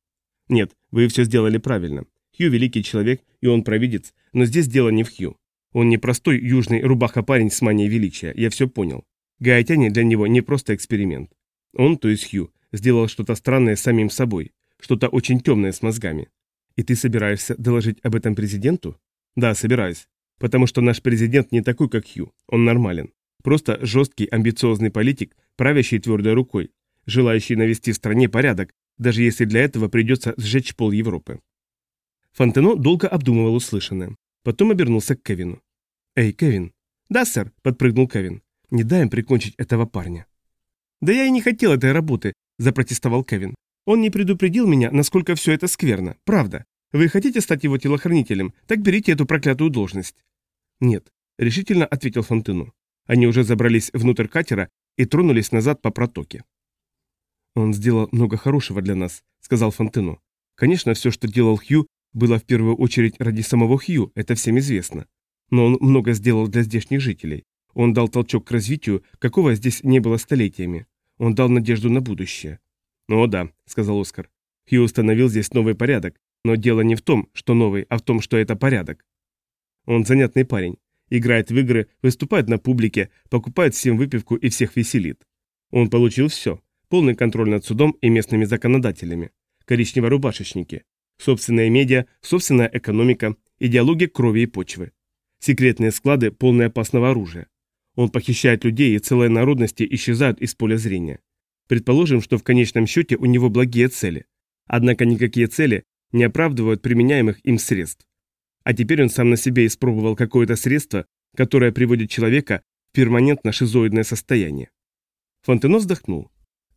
Нет, вы все сделали правильно. Хью великий человек, и он провидец, но здесь дело не в Хью. Он не простой южный рубаха-парень с манией величия, я все понял. Гаитяне для него не просто эксперимент. Он, то есть Хью, сделал что-то странное с самим собой, что-то очень темное с мозгами. И ты собираешься доложить об этом президенту? Да, собираюсь. Потому что наш президент не такой, как Хью. Он нормален. Просто жесткий, амбициозный политик, правящий твердой рукой, желающий навести в стране порядок, даже если для этого придется сжечь пол Европы. Фонтено долго обдумывал услышанное. Потом обернулся к Кевину. «Эй, Кевин!» «Да, сэр», — подпрыгнул Кевин. «Не дай им прикончить этого парня». «Да я и не хотел этой работы», — запротестовал Кевин. «Он не предупредил меня, насколько все это скверно. Правда. Вы хотите стать его телохранителем? Так берите эту проклятую должность». «Нет», — решительно ответил Фонтену. Они уже забрались внутрь катера и тронулись назад по протоке. «Он сделал много хорошего для нас», — сказал Фонтену. «Конечно, все, что делал Хью, было в первую очередь ради самого Хью, это всем известно. Но он много сделал для здешних жителей. Он дал толчок к развитию, какого здесь не было столетиями. Он дал надежду на будущее. «О да», — сказал Оскар. Хью установил здесь новый порядок, но дело не в том, что новый, а в том, что это порядок. Он занятный парень. Играет в игры, выступает на публике, покупает всем выпивку и всех веселит. Он получил все. Полный контроль над судом и местными законодателями. Коричнево-рубашечники. Собственная медиа, собственная экономика, идеология крови и почвы. Секретные склады, полные опасного оружия. Он похищает людей, и целые народности исчезают из поля зрения. Предположим, что в конечном счете у него благие цели. Однако никакие цели не оправдывают применяемых им средств. А теперь он сам на себе испробовал какое-то средство, которое приводит человека в перманентно шизоидное состояние. Фонтено вздохнул.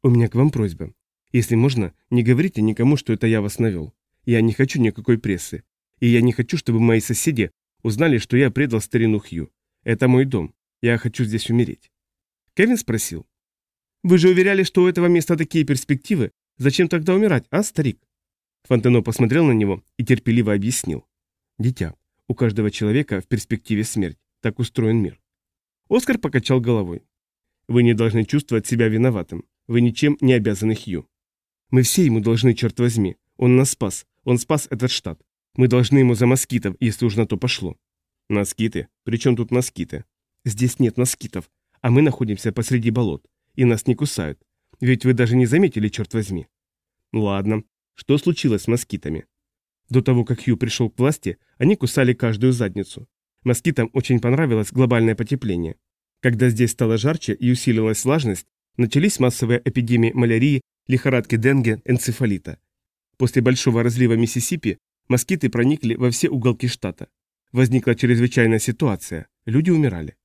«У меня к вам просьба. Если можно, не говорите никому, что это я вас навел. Я не хочу никакой прессы. И я не хочу, чтобы мои соседи узнали, что я предал старину Хью. Это мой дом. Я хочу здесь умереть. Кевин спросил. Вы же уверяли, что у этого места такие перспективы. Зачем тогда умирать, а, старик? Фонтено посмотрел на него и терпеливо объяснил. Дитя, у каждого человека в перспективе смерть. Так устроен мир. Оскар покачал головой. Вы не должны чувствовать себя виноватым. Вы ничем не обязаны Хью. Мы все ему должны, черт возьми. Он нас спас. Он спас этот штат. Мы должны ему за москитов, если уж на то пошло. Москиты? Причем тут москиты? Здесь нет москитов, а мы находимся посреди болот, и нас не кусают. Ведь вы даже не заметили, черт возьми. Ладно, что случилось с москитами? До того, как Хью пришел к власти, они кусали каждую задницу. Москитам очень понравилось глобальное потепление. Когда здесь стало жарче и усилилась влажность, начались массовые эпидемии малярии, лихорадки денге, энцефалита. После большого разлива Миссисипи москиты проникли во все уголки штата. Возникла чрезвычайная ситуация, люди умирали.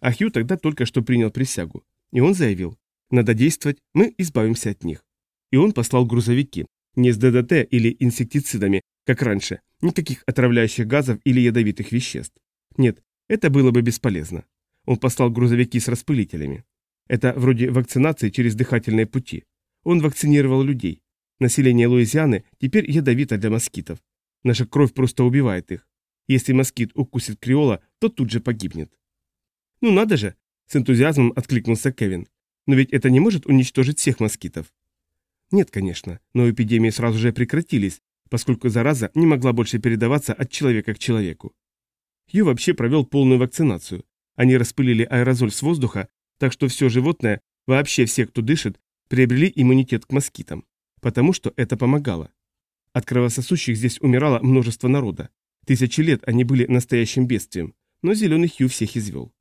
А Хью тогда только что принял присягу. И он заявил, надо действовать, мы избавимся от них. И он послал грузовики, не с ДДТ или инсектицидами, как раньше, никаких отравляющих газов или ядовитых веществ. Нет, это было бы бесполезно. Он послал грузовики с распылителями. Это вроде вакцинации через дыхательные пути. Он вакцинировал людей. Население Луизианы теперь ядовито для москитов. Наша кровь просто убивает их. Если москит укусит креола, то тут же погибнет. «Ну надо же!» – с энтузиазмом откликнулся Кевин. «Но ведь это не может уничтожить всех москитов». Нет, конечно, но эпидемии сразу же прекратились, поскольку зараза не могла больше передаваться от человека к человеку. Хью вообще провел полную вакцинацию. Они распылили аэрозоль с воздуха, так что все животное, вообще все, кто дышит, приобрели иммунитет к москитам, потому что это помогало. От кровососущих здесь умирало множество народа. Тысячи лет они были настоящим бедствием, но зеленый Хью всех извел.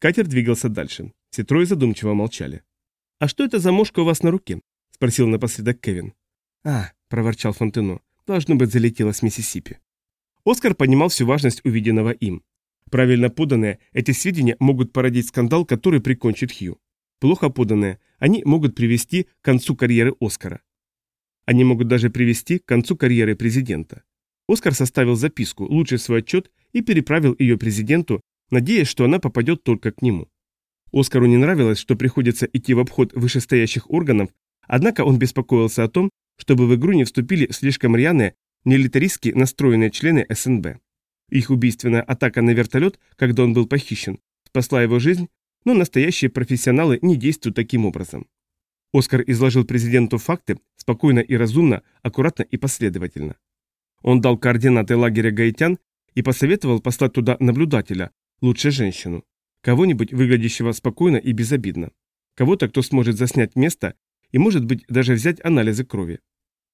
Катер двигался дальше. Все трое задумчиво молчали. «А что это за мошка у вас на руке?» – спросил напоследок Кевин. «А», – проворчал Фонтено. «Должно быть, залетело с Миссисипи». Оскар понимал всю важность увиденного им. Правильно поданные, эти сведения могут породить скандал, который прикончит Хью. Плохо поданные, они могут привести к концу карьеры Оскара. Они могут даже привести к концу карьеры президента. Оскар составил записку, лучший свой отчет, и переправил ее президенту, надеясь, что она попадет только к нему. Оскару не нравилось, что приходится идти в обход вышестоящих органов, однако он беспокоился о том, чтобы в игру не вступили слишком рьяные, милитаристски настроенные члены СНБ. Их убийственная атака на вертолет, когда он был похищен, спасла его жизнь, но настоящие профессионалы не действуют таким образом. Оскар изложил президенту факты спокойно и разумно, аккуратно и последовательно. Он дал координаты лагеря гаитян и посоветовал послать туда наблюдателя, лучше женщину, кого-нибудь выглядящего спокойно и безобидно, кого-то, кто сможет заснять место и, может быть, даже взять анализы крови.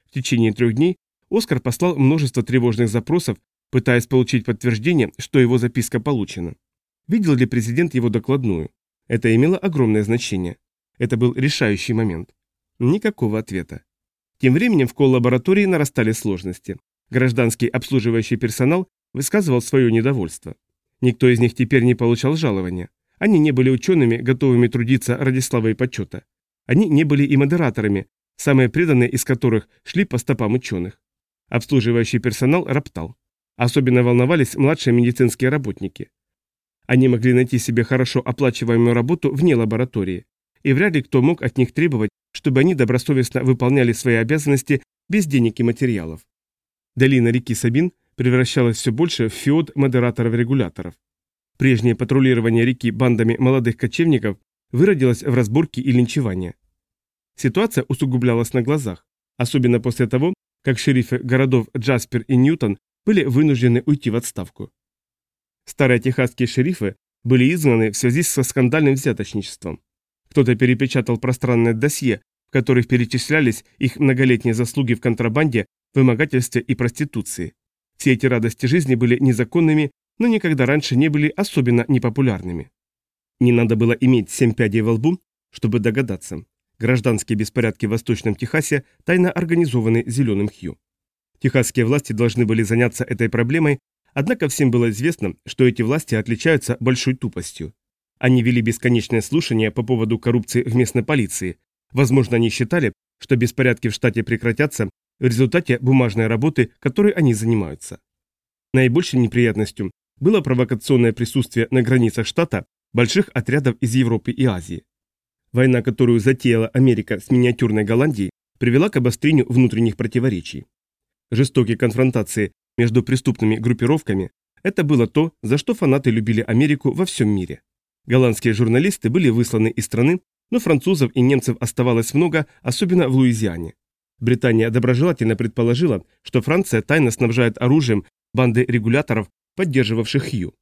В течение трех дней Оскар послал множество тревожных запросов, пытаясь получить подтверждение, что его записка получена. Видел ли президент его докладную? Это имело огромное значение. Это был решающий момент. Никакого ответа. Тем временем в коллаборатории нарастали сложности. Гражданский обслуживающий персонал высказывал свое недовольство. Никто из них теперь не получал жалования. Они не были учеными, готовыми трудиться ради славы и почета. Они не были и модераторами, самые преданные из которых шли по стопам ученых. Обслуживающий персонал роптал. Особенно волновались младшие медицинские работники. Они могли найти себе хорошо оплачиваемую работу вне лаборатории, и вряд ли кто мог от них требовать, чтобы они добросовестно выполняли свои обязанности без денег и материалов. Долина реки Сабин превращалась все больше в феод модераторов-регуляторов. Прежнее патрулирование реки бандами молодых кочевников выродилось в разборки и линчевание. Ситуация усугублялась на глазах, особенно после того, как шерифы городов Джаспер и Ньютон были вынуждены уйти в отставку. Старые техасские шерифы были изгнаны в связи со скандальным взяточничеством. Кто-то перепечатал пространное досье, в которых перечислялись их многолетние заслуги в контрабанде, вымогательстве и проституции. Все эти радости жизни были незаконными, но никогда раньше не были особенно непопулярными. Не надо было иметь семь пядей во лбу, чтобы догадаться. Гражданские беспорядки в Восточном Техасе тайно организованы Зеленым Хью. Техасские власти должны были заняться этой проблемой, однако всем было известно, что эти власти отличаются большой тупостью. Они вели бесконечное слушание по поводу коррупции в местной полиции. Возможно, они считали, что беспорядки в штате прекратятся в результате бумажной работы, которой они занимаются. Наибольшей неприятностью было провокационное присутствие на границах штата больших отрядов из Европы и Азии. Война, которую затеяла Америка с миниатюрной Голландией, привела к обострению внутренних противоречий. Жестокие конфронтации между преступными группировками – это было то, за что фанаты любили Америку во всем мире. Голландские журналисты были высланы из страны, но французов и немцев оставалось много, особенно в Луизиане. Британия доброжелательно предположила, что Франция тайно снабжает оружием банды регуляторов, поддерживавших Хью.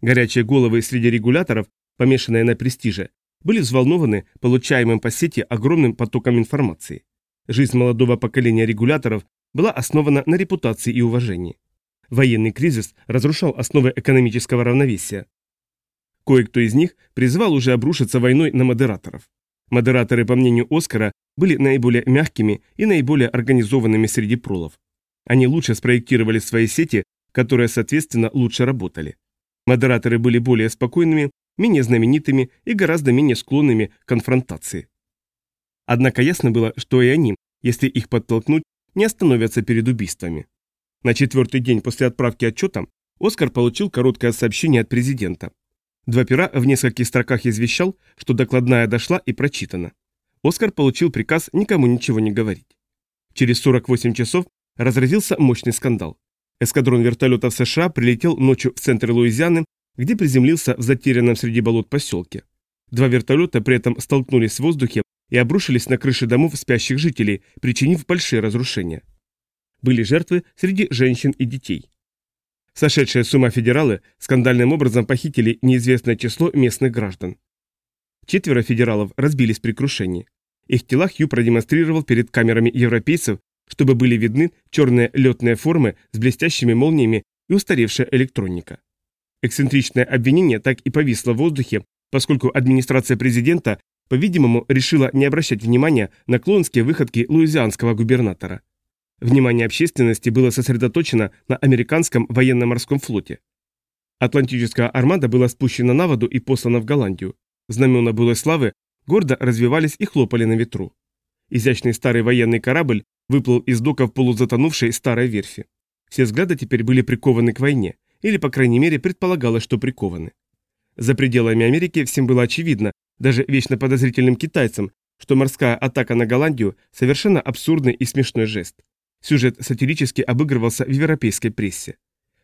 Горячие головы среди регуляторов, помешанные на престиже, были взволнованы получаемым по сети огромным потоком информации. Жизнь молодого поколения регуляторов была основана на репутации и уважении. Военный кризис разрушал основы экономического равновесия. Кое-кто из них призывал уже обрушиться войной на модераторов. Модераторы, по мнению Оскара, были наиболее мягкими и наиболее организованными среди пролов. Они лучше спроектировали свои сети, которые, соответственно, лучше работали. Модераторы были более спокойными менее знаменитыми и гораздо менее склонными к конфронтации. Однако ясно было, что и они, если их подтолкнуть, не остановятся перед убийствами. На четвертый день после отправки отчета Оскар получил короткое сообщение от президента. Два пера в нескольких строках извещал, что докладная дошла и прочитана. Оскар получил приказ никому ничего не говорить. Через 48 часов разразился мощный скандал. Эскадрон вертолетов США прилетел ночью в центр Луизианы где приземлился в затерянном среди болот поселке. Два вертолета при этом столкнулись в воздухе и обрушились на крыши домов спящих жителей, причинив большие разрушения. Были жертвы среди женщин и детей. Сошедшие с ума федералы скандальным образом похитили неизвестное число местных граждан. Четверо федералов разбились при крушении. Их тела Хью продемонстрировал перед камерами европейцев, чтобы были видны черные летные формы с блестящими молниями и устаревшая электроника. Эксцентричное обвинение так и повисло в воздухе, поскольку администрация президента, по-видимому, решила не обращать внимания на клоунские выходки луизианского губернатора. Внимание общественности было сосредоточено на американском военно-морском флоте. Атлантическая армада была спущена на воду и послана в Голландию. Знамена былой славы гордо развивались и хлопали на ветру. Изящный старый военный корабль выплыл из доков полузатонувшей старой верфи. Все взгляды теперь были прикованы к войне, или, по крайней мере, предполагалось, что прикованы. За пределами Америки всем было очевидно, даже вечно подозрительным китайцам, что морская атака на Голландию – совершенно абсурдный и смешной жест. Сюжет сатирически обыгрывался в европейской прессе.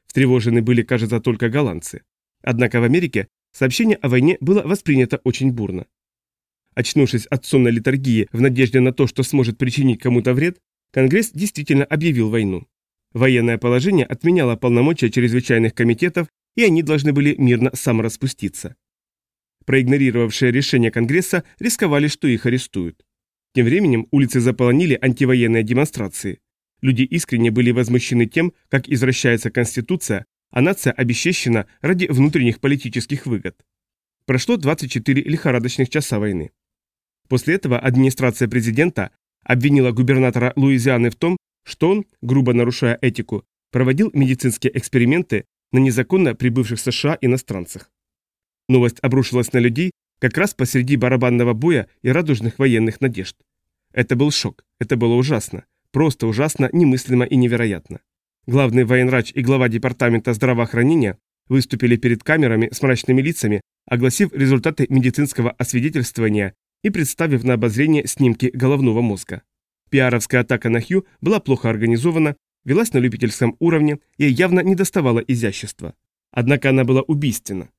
Встревожены были, кажется, только голландцы. Однако в Америке сообщение о войне было воспринято очень бурно. Очнувшись от сонной литургии в надежде на то, что сможет причинить кому-то вред, Конгресс действительно объявил войну. Военное положение отменяло полномочия чрезвычайных комитетов, и они должны были мирно самораспуститься. Проигнорировавшие решение Конгресса рисковали, что их арестуют. Тем временем улицы заполонили антивоенные демонстрации. Люди искренне были возмущены тем, как извращается Конституция, а нация обесчещена ради внутренних политических выгод. Прошло 24 лихорадочных часа войны. После этого администрация президента обвинила губернатора Луизианы в том, что он, грубо нарушая этику, проводил медицинские эксперименты на незаконно прибывших в США иностранцах. Новость обрушилась на людей как раз посреди барабанного боя и радужных военных надежд. Это был шок, это было ужасно, просто ужасно, немыслимо и невероятно. Главный военврач и глава департамента здравоохранения выступили перед камерами с мрачными лицами, огласив результаты медицинского освидетельствования и представив на обозрение снимки головного мозга. Пиаровская атака на Хью была плохо организована, велась на любительском уровне и явно не доставала изящества. Однако она была убийственна.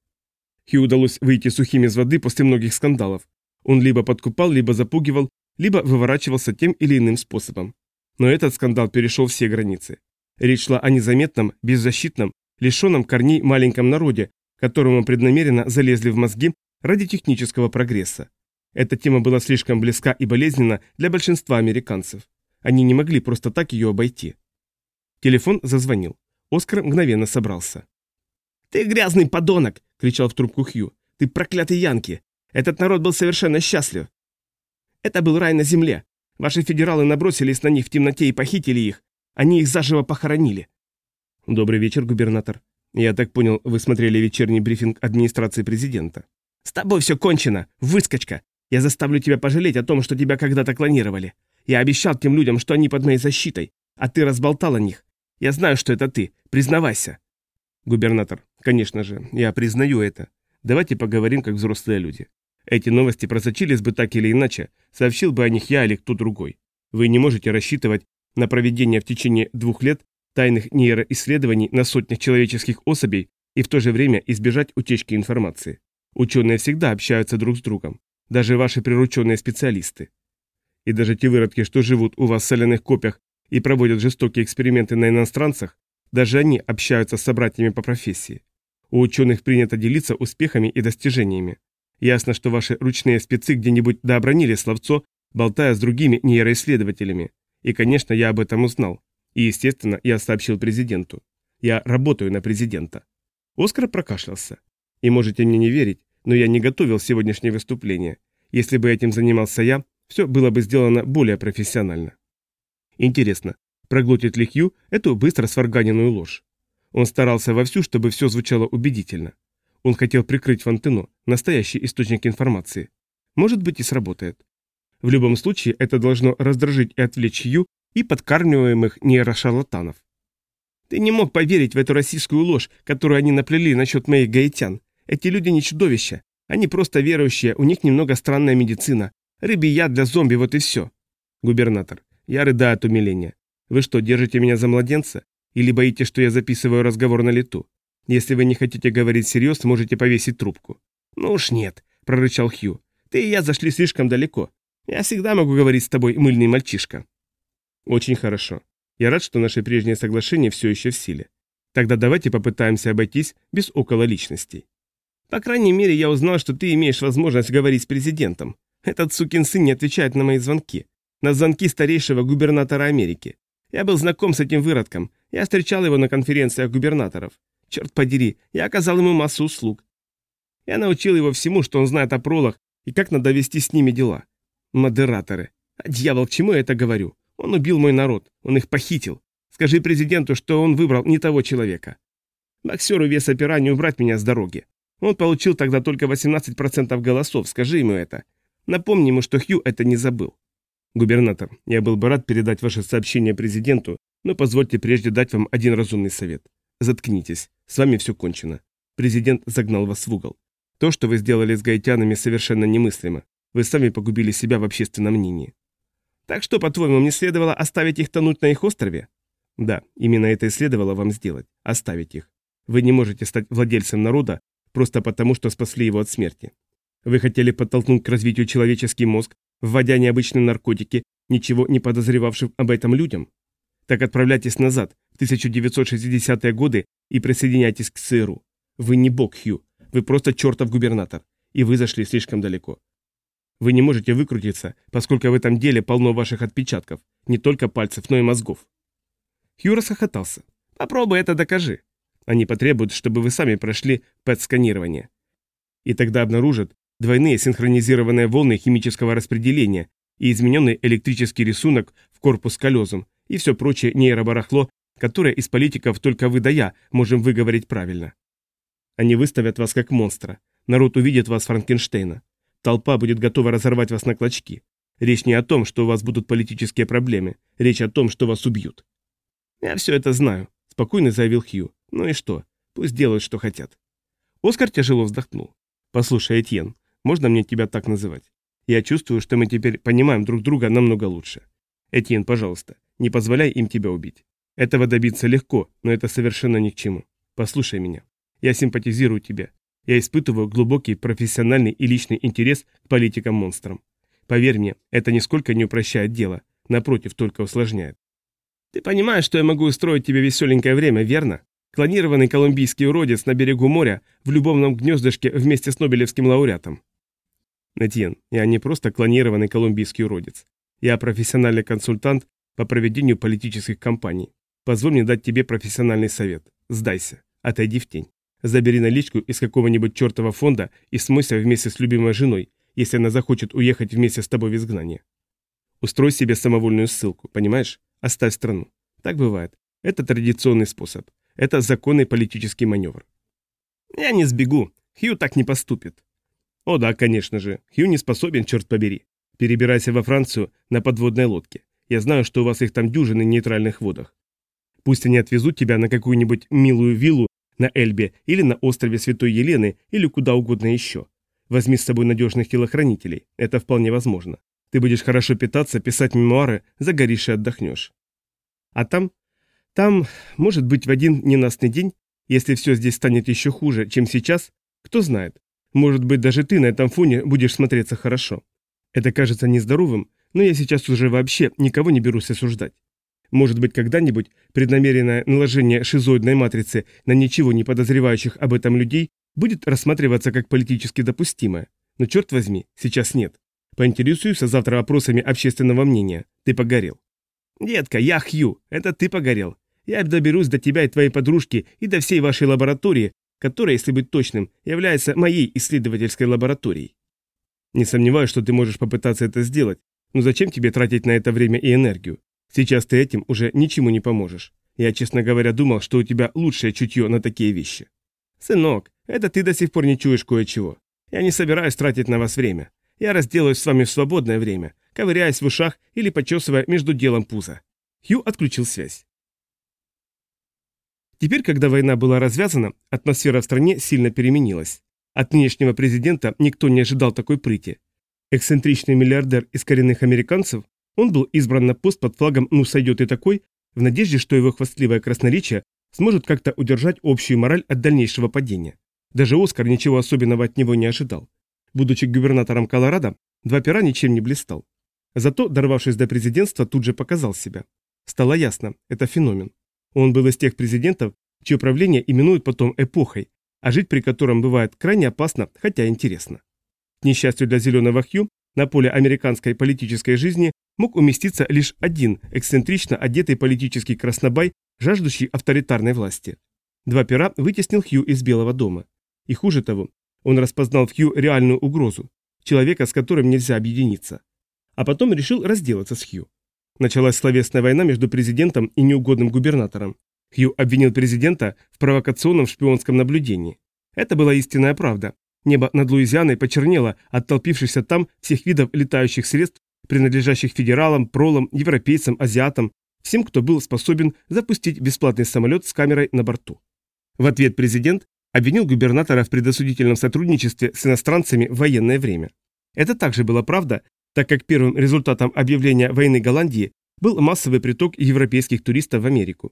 Хью удалось выйти сухим из воды после многих скандалов. Он либо подкупал, либо запугивал, либо выворачивался тем или иным способом. Но этот скандал перешел все границы. Речь шла о незаметном, беззащитном, лишенном корней маленьком народе, которому преднамеренно залезли в мозги ради технического прогресса. Эта тема была слишком близка и болезненна для большинства американцев. Они не могли просто так ее обойти. Телефон зазвонил. Оскар мгновенно собрался. «Ты грязный подонок!» — кричал в трубку Хью. «Ты проклятый Янки! Этот народ был совершенно счастлив! Это был рай на земле! Ваши федералы набросились на них в темноте и похитили их! Они их заживо похоронили!» «Добрый вечер, губернатор. Я так понял, вы смотрели вечерний брифинг администрации президента?» «С тобой все кончено, выскочка! Я заставлю тебя пожалеть о том, что тебя когда-то клонировали. Я обещал тем людям, что они под моей защитой, а ты разболтал о них. Я знаю, что это ты. Признавайся. Губернатор, конечно же, я признаю это. Давайте поговорим как взрослые люди. Эти новости просочились бы так или иначе, сообщил бы о них я или кто другой. Вы не можете рассчитывать на проведение в течение двух лет тайных нейроисследований на сотнях человеческих особей и в то же время избежать утечки информации. Ученые всегда общаются друг с другом даже ваши прирученные специалисты. И даже те выродки, что живут у вас в соляных копиях и проводят жестокие эксперименты на иностранцах, даже они общаются с собратьями по профессии. У ученых принято делиться успехами и достижениями. Ясно, что ваши ручные спецы где-нибудь дообронили словцо, болтая с другими нейроисследователями. И, конечно, я об этом узнал. И, естественно, я сообщил президенту. Я работаю на президента. Оскар прокашлялся. И можете мне не верить, но я не готовил сегодняшнее выступление. Если бы этим занимался я, все было бы сделано более профессионально. Интересно, проглотит ли Хью эту быстро сварганенную ложь? Он старался вовсю, чтобы все звучало убедительно. Он хотел прикрыть Фонтено, настоящий источник информации. Может быть и сработает. В любом случае, это должно раздражить и отвлечь Хью и подкармливаемых нейрошарлатанов. Ты не мог поверить в эту российскую ложь, которую они наплели насчет моих гаитян, эти люди не чудовища. Они просто верующие, у них немного странная медицина. Рыбий яд для зомби, вот и все. Губернатор, я рыдаю от умиления. Вы что, держите меня за младенца? Или боитесь, что я записываю разговор на лету? Если вы не хотите говорить всерьез, можете повесить трубку. Ну уж нет, прорычал Хью. Ты и я зашли слишком далеко. Я всегда могу говорить с тобой, мыльный мальчишка. Очень хорошо. Я рад, что наше прежнее соглашение все еще в силе. Тогда давайте попытаемся обойтись без около личностей. По крайней мере, я узнал, что ты имеешь возможность говорить с президентом. Этот сукин сын не отвечает на мои звонки. На звонки старейшего губернатора Америки. Я был знаком с этим выродком. Я встречал его на конференциях губернаторов. Черт подери, я оказал ему массу услуг. Я научил его всему, что он знает о пролах и как надо вести с ними дела. Модераторы. А дьявол, к чему я это говорю? Он убил мой народ, он их похитил. Скажи президенту, что он выбрал не того человека. Боксеру веса пера не убрать меня с дороги. Он получил тогда только 18% голосов, скажи ему это. Напомни ему, что Хью это не забыл. Губернатор, я был бы рад передать ваше сообщение президенту, но позвольте прежде дать вам один разумный совет. Заткнитесь, с вами все кончено. Президент загнал вас в угол. То, что вы сделали с гаитянами, совершенно немыслимо. Вы сами погубили себя в общественном мнении. Так что, по-твоему, мне следовало оставить их тонуть на их острове? Да, именно это и следовало вам сделать. Оставить их. Вы не можете стать владельцем народа просто потому, что спасли его от смерти. Вы хотели подтолкнуть к развитию человеческий мозг, вводя необычные наркотики, ничего не подозревавшим об этом людям? Так отправляйтесь назад, в 1960-е годы, и присоединяйтесь к ЦРУ. Вы не бог, Хью, вы просто чертов губернатор, и вы зашли слишком далеко. Вы не можете выкрутиться, поскольку в этом деле полно ваших отпечатков, не только пальцев, но и мозгов. Хью расхохотался. Попробуй это докажи. Они потребуют, чтобы вы сами прошли ПЭТ-сканирование. И тогда обнаружат двойные синхронизированные волны химического распределения и измененный электрический рисунок в корпус колезум и все прочее нейробарахло, которое из политиков только вы да я можем выговорить правильно. Они выставят вас как монстра. Народ увидит вас Франкенштейна. Толпа будет готова разорвать вас на клочки. Речь не о том, что у вас будут политические проблемы. Речь о том, что вас убьют. Я все это знаю, спокойно заявил Хью. Ну и что? Пусть делают, что хотят. Оскар тяжело вздохнул. Послушай, Этьен, можно мне тебя так называть? Я чувствую, что мы теперь понимаем друг друга намного лучше. Этьен, пожалуйста, не позволяй им тебя убить. Этого добиться легко, но это совершенно ни к чему. Послушай меня. Я симпатизирую тебе. Я испытываю глубокий профессиональный и личный интерес к политикам-монстрам. Поверь мне, это нисколько не упрощает дело, напротив, только усложняет. Ты понимаешь, что я могу устроить тебе веселенькое время, верно? Клонированный колумбийский уродец на берегу моря в любовном гнездышке вместе с Нобелевским лауреатом. Натьен, я не просто клонированный колумбийский уродец. Я профессиональный консультант по проведению политических кампаний. Позволь мне дать тебе профессиональный совет. Сдайся. Отойди в тень. Забери наличку из какого-нибудь чертова фонда и смойся вместе с любимой женой, если она захочет уехать вместе с тобой в изгнание. Устрой себе самовольную ссылку, понимаешь? Оставь страну. Так бывает. Это традиционный способ. Это законный политический маневр. Я не сбегу. Хью так не поступит. О да, конечно же. Хью не способен, черт побери. Перебирайся во Францию на подводной лодке. Я знаю, что у вас их там дюжины нейтральных водах. Пусть они отвезут тебя на какую-нибудь милую виллу на Эльбе или на острове Святой Елены или куда угодно еще. Возьми с собой надежных телохранителей, это вполне возможно. Ты будешь хорошо питаться, писать мемуары, загоришь и отдохнешь. А там? Там, может быть, в один ненастный день, если все здесь станет еще хуже, чем сейчас, кто знает, может быть, даже ты на этом фоне будешь смотреться хорошо. Это кажется нездоровым, но я сейчас уже вообще никого не берусь осуждать. Может быть, когда-нибудь преднамеренное наложение шизоидной матрицы на ничего не подозревающих об этом людей будет рассматриваться как политически допустимое. Но черт возьми, сейчас нет. Поинтересуйся завтра вопросами общественного мнения. Ты погорел. Детка, я Хью, это ты погорел. Я доберусь до тебя и твоей подружки и до всей вашей лаборатории, которая, если быть точным, является моей исследовательской лабораторией. Не сомневаюсь, что ты можешь попытаться это сделать, но зачем тебе тратить на это время и энергию? Сейчас ты этим уже ничему не поможешь. Я, честно говоря, думал, что у тебя лучшее чутье на такие вещи. Сынок, это ты до сих пор не чуешь кое-чего. Я не собираюсь тратить на вас время. Я разделаюсь с вами в свободное время, ковыряясь в ушах или почесывая между делом пуза. Хью отключил связь. Теперь, когда война была развязана, атмосфера в стране сильно переменилась. От нынешнего президента никто не ожидал такой прыти. Эксцентричный миллиардер из коренных американцев он был избран на пост под флагом «Ну сойдет и такой», в надежде, что его хвастливое красноречие сможет как-то удержать общую мораль от дальнейшего падения. Даже Оскар ничего особенного от него не ожидал. Будучи губернатором Колорадо, два пера ничем не блистал. Зато, дорвавшись до президентства, тут же показал себя. Стало ясно, это феномен. Он был из тех президентов, чье правление именуют потом эпохой, а жить при котором бывает крайне опасно, хотя интересно. К несчастью для зеленого Хью, на поле американской политической жизни мог уместиться лишь один эксцентрично одетый политический краснобай, жаждущий авторитарной власти. Два пера вытеснил Хью из Белого дома. И хуже того, он распознал в Хью реальную угрозу, человека, с которым нельзя объединиться. А потом решил разделаться с Хью. Началась словесная война между президентом и неугодным губернатором. Хью обвинил президента в провокационном шпионском наблюдении. Это была истинная правда. Небо над Луизианой почернело от толпившихся там всех видов летающих средств, принадлежащих федералам, пролам, европейцам, азиатам, всем, кто был способен запустить бесплатный самолет с камерой на борту. В ответ президент обвинил губернатора в предосудительном сотрудничестве с иностранцами в военное время. Это также была правда, так как первым результатом объявления войны Голландии был массовый приток европейских туристов в Америку.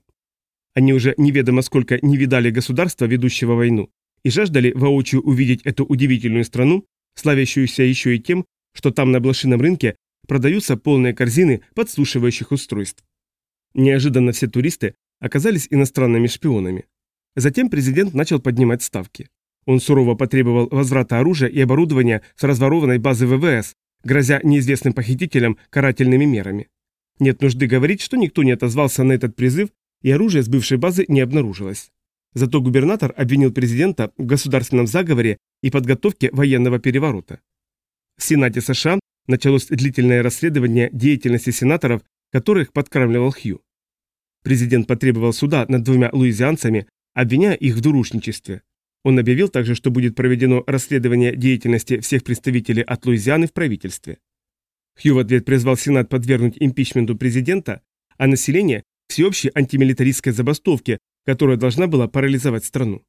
Они уже неведомо сколько не видали государства, ведущего войну, и жаждали воочию увидеть эту удивительную страну, славящуюся еще и тем, что там на блошином рынке продаются полные корзины подслушивающих устройств. Неожиданно все туристы оказались иностранными шпионами. Затем президент начал поднимать ставки. Он сурово потребовал возврата оружия и оборудования с разворованной базы ВВС, грозя неизвестным похитителям карательными мерами. Нет нужды говорить, что никто не отозвался на этот призыв, и оружие с бывшей базы не обнаружилось. Зато губернатор обвинил президента в государственном заговоре и подготовке военного переворота. В Сенате США началось длительное расследование деятельности сенаторов, которых подкармливал Хью. Президент потребовал суда над двумя луизианцами, обвиняя их в дурушничестве. Он объявил также, что будет проведено расследование деятельности всех представителей от Луизианы в правительстве. Хью в ответ призвал Сенат подвергнуть импичменту президента, а население – всеобщей антимилитаристской забастовке, которая должна была парализовать страну.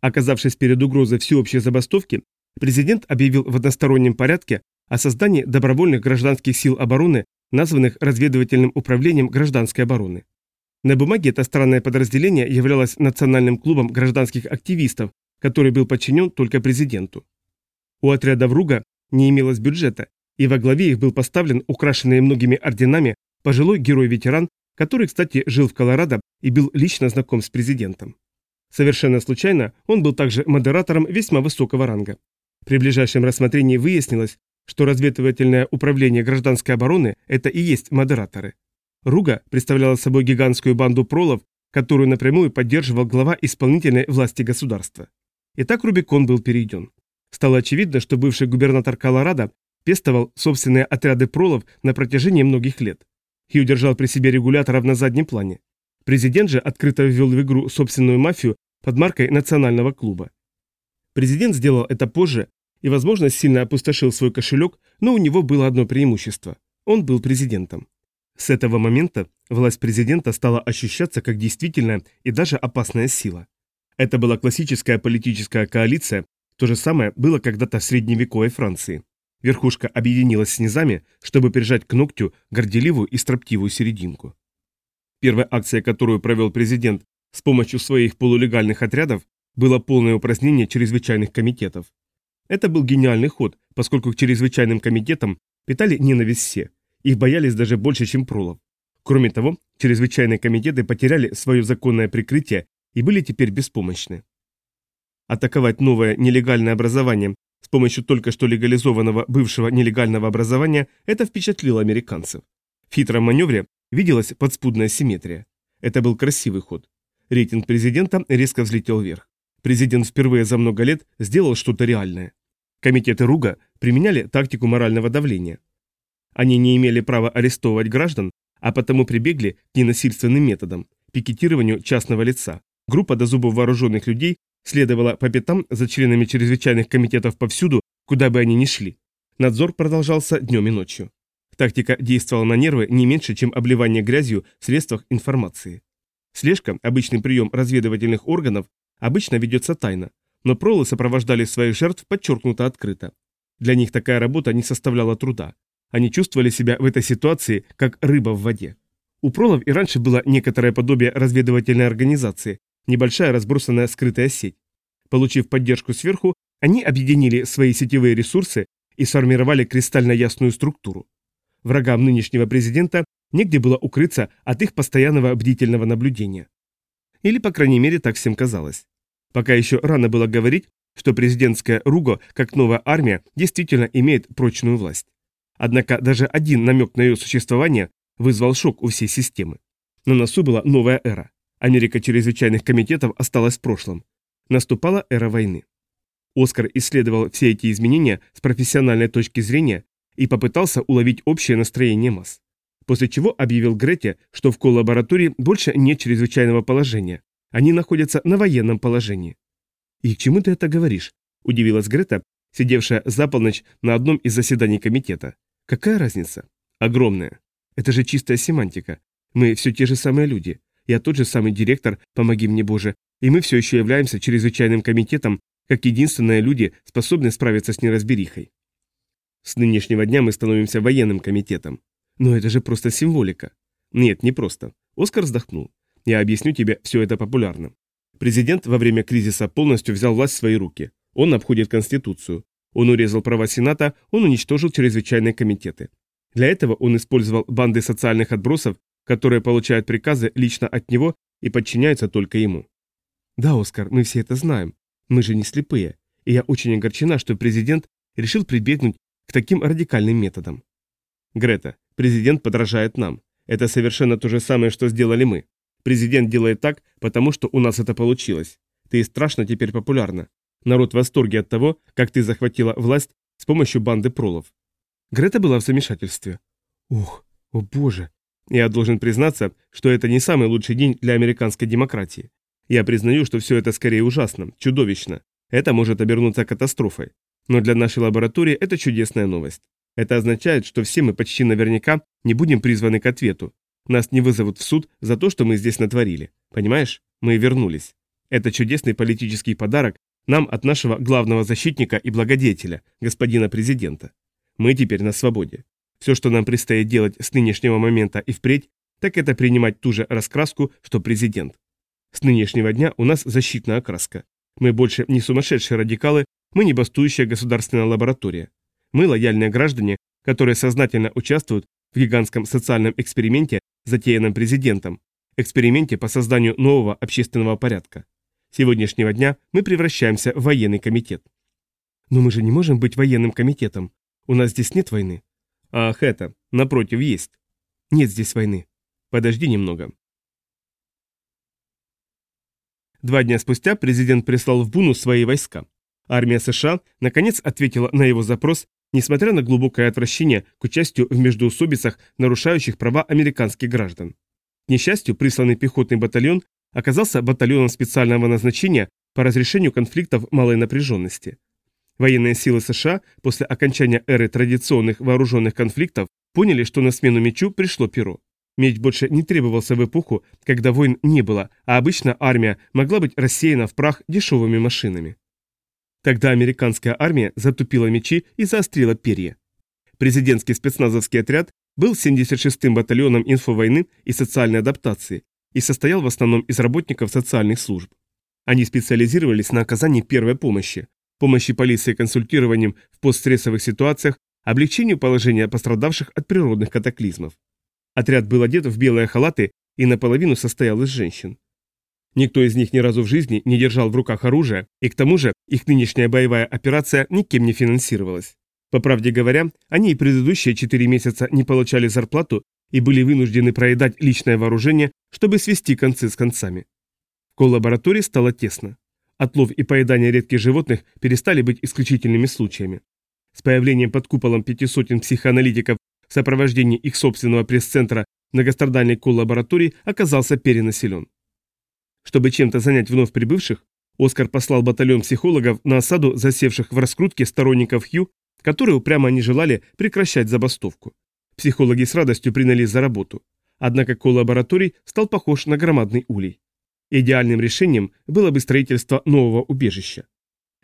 Оказавшись перед угрозой всеобщей забастовки, президент объявил в одностороннем порядке о создании добровольных гражданских сил обороны, названных разведывательным управлением гражданской обороны. На бумаге это странное подразделение являлось национальным клубом гражданских активистов, который был подчинен только президенту. У отряда Вруга не имелось бюджета, и во главе их был поставлен украшенный многими орденами пожилой герой-ветеран, который, кстати, жил в Колорадо и был лично знаком с президентом. Совершенно случайно он был также модератором весьма высокого ранга. При ближайшем рассмотрении выяснилось, что разведывательное управление гражданской обороны – это и есть модераторы. Руга представляла собой гигантскую банду пролов, которую напрямую поддерживал глава исполнительной власти государства. Итак, Рубикон был перейден. Стало очевидно, что бывший губернатор Колорадо пестовал собственные отряды пролов на протяжении многих лет. Хью держал при себе регуляторов на заднем плане. Президент же открыто ввел в игру собственную мафию под маркой национального клуба. Президент сделал это позже и, возможно, сильно опустошил свой кошелек, но у него было одно преимущество – он был президентом. С этого момента власть президента стала ощущаться как действительная и даже опасная сила. Это была классическая политическая коалиция, то же самое было когда-то в средневековой Франции. Верхушка объединилась с низами, чтобы прижать к ногтю горделивую и строптивую серединку. Первая акция, которую провел президент с помощью своих полулегальных отрядов, было полное упразднение чрезвычайных комитетов. Это был гениальный ход, поскольку к чрезвычайным комитетам питали ненависть все, их боялись даже больше, чем пролов. Кроме того, чрезвычайные комитеты потеряли свое законное прикрытие и были теперь беспомощны. Атаковать новое нелегальное образование с помощью только что легализованного бывшего нелегального образования это впечатлило американцев. В хитром маневре виделась подспудная симметрия. Это был красивый ход. Рейтинг президента резко взлетел вверх. Президент впервые за много лет сделал что-то реальное. Комитеты Руга применяли тактику морального давления. Они не имели права арестовывать граждан, а потому прибегли к ненасильственным методам – пикетированию частного лица. Группа до зубов вооруженных людей следовала по пятам за членами чрезвычайных комитетов повсюду, куда бы они ни шли. Надзор продолжался днем и ночью. Тактика действовала на нервы не меньше, чем обливание грязью в средствах информации. Слежка, обычный прием разведывательных органов, обычно ведется тайно, но пролы сопровождали своих жертв подчеркнуто открыто. Для них такая работа не составляла труда. Они чувствовали себя в этой ситуации, как рыба в воде. У пролов и раньше было некоторое подобие разведывательной организации, небольшая разбросанная скрытая сеть. Получив поддержку сверху, они объединили свои сетевые ресурсы и сформировали кристально ясную структуру. Врагам нынешнего президента негде было укрыться от их постоянного бдительного наблюдения. Или, по крайней мере, так всем казалось. Пока еще рано было говорить, что президентская Руго, как новая армия, действительно имеет прочную власть. Однако даже один намек на ее существование вызвал шок у всей системы. На носу была новая эра. Америка чрезвычайных комитетов осталась в прошлом. Наступала эра войны. Оскар исследовал все эти изменения с профессиональной точки зрения и попытался уловить общее настроение масс. после чего объявил Грете, что в коллаборатории больше нет чрезвычайного положения. Они находятся на военном положении. «И к чему ты это говоришь?» – удивилась Грета, сидевшая за полночь на одном из заседаний комитета. «Какая разница?» «Огромная. Это же чистая семантика. Мы все те же самые люди. Я тот же самый директор, помоги мне Боже, и мы все еще являемся чрезвычайным комитетом, как единственные люди, способные справиться с неразберихой. С нынешнего дня мы становимся военным комитетом. Но это же просто символика. Нет, не просто. Оскар вздохнул. Я объясню тебе все это популярно. Президент во время кризиса полностью взял власть в свои руки. Он обходит Конституцию. Он урезал права Сената, он уничтожил чрезвычайные комитеты. Для этого он использовал банды социальных отбросов, которые получают приказы лично от него и подчиняются только ему. Да, Оскар, мы все это знаем. Мы же не слепые. И я очень огорчена, что президент решил прибегнуть к таким радикальным методам. Грета, президент подражает нам. Это совершенно то же самое, что сделали мы. Президент делает так, потому что у нас это получилось. Ты страшно теперь популярна. Народ в восторге от того, как ты захватила власть с помощью банды пролов. Грета была в замешательстве. Ух, о боже. Я должен признаться, что это не самый лучший день для американской демократии. Я признаю, что все это скорее ужасно, чудовищно. Это может обернуться катастрофой. Но для нашей лаборатории это чудесная новость. Это означает, что все мы почти наверняка не будем призваны к ответу. Нас не вызовут в суд за то, что мы здесь натворили. Понимаешь? Мы вернулись. Это чудесный политический подарок нам от нашего главного защитника и благодетеля, господина президента. Мы теперь на свободе. Все, что нам предстоит делать с нынешнего момента и впредь, так это принимать ту же раскраску, что президент. С нынешнего дня у нас защитная окраска. Мы больше не сумасшедшие радикалы, мы не бастующая государственная лаборатория. Мы лояльные граждане, которые сознательно участвуют в гигантском социальном эксперименте, затеянном президентом, эксперименте по созданию нового общественного порядка. Сегодняшнего дня мы превращаемся в военный комитет. Но мы же не можем быть военным комитетом. У нас здесь нет войны. Ах, это, напротив, есть. Нет здесь войны. Подожди немного. Два дня спустя президент прислал в Буну свои войска. Армия США наконец ответила на его запрос, несмотря на глубокое отвращение к участию в междоусобицах, нарушающих права американских граждан. К несчастью, присланный пехотный батальон оказался батальоном специального назначения по разрешению конфликтов малой напряженности. Военные силы США после окончания эры традиционных вооруженных конфликтов поняли, что на смену мечу пришло перо. Меч больше не требовался в эпоху, когда войн не было, а обычно армия могла быть рассеяна в прах дешевыми машинами. Тогда американская армия затупила мечи и заострила перья. Президентский спецназовский отряд был 76-м батальоном инфовойны и социальной адаптации и состоял в основном из работников социальных служб. Они специализировались на оказании первой помощи, помощи полиции консультированием в постстрессовых ситуациях, облегчению положения пострадавших от природных катаклизмов. Отряд был одет в белые халаты и наполовину состоял из женщин. Никто из них ни разу в жизни не держал в руках оружие, и к тому же их нынешняя боевая операция никем не финансировалась. По правде говоря, они и предыдущие четыре месяца не получали зарплату и были вынуждены проедать личное вооружение, чтобы свести концы с концами. В коллаборатории стало тесно. Отлов и поедание редких животных перестали быть исключительными случаями. С появлением под куполом пяти сотен психоаналитиков в сопровождении их собственного пресс-центра многострадальной коллаборатории оказался перенаселен. Чтобы чем-то занять вновь прибывших, Оскар послал батальон психологов на осаду засевших в раскрутке сторонников Хью, которые упрямо не желали прекращать забастовку. Психологи с радостью принялись за работу. Однако коллабораторий стал похож на громадный улей. Идеальным решением было бы строительство нового убежища.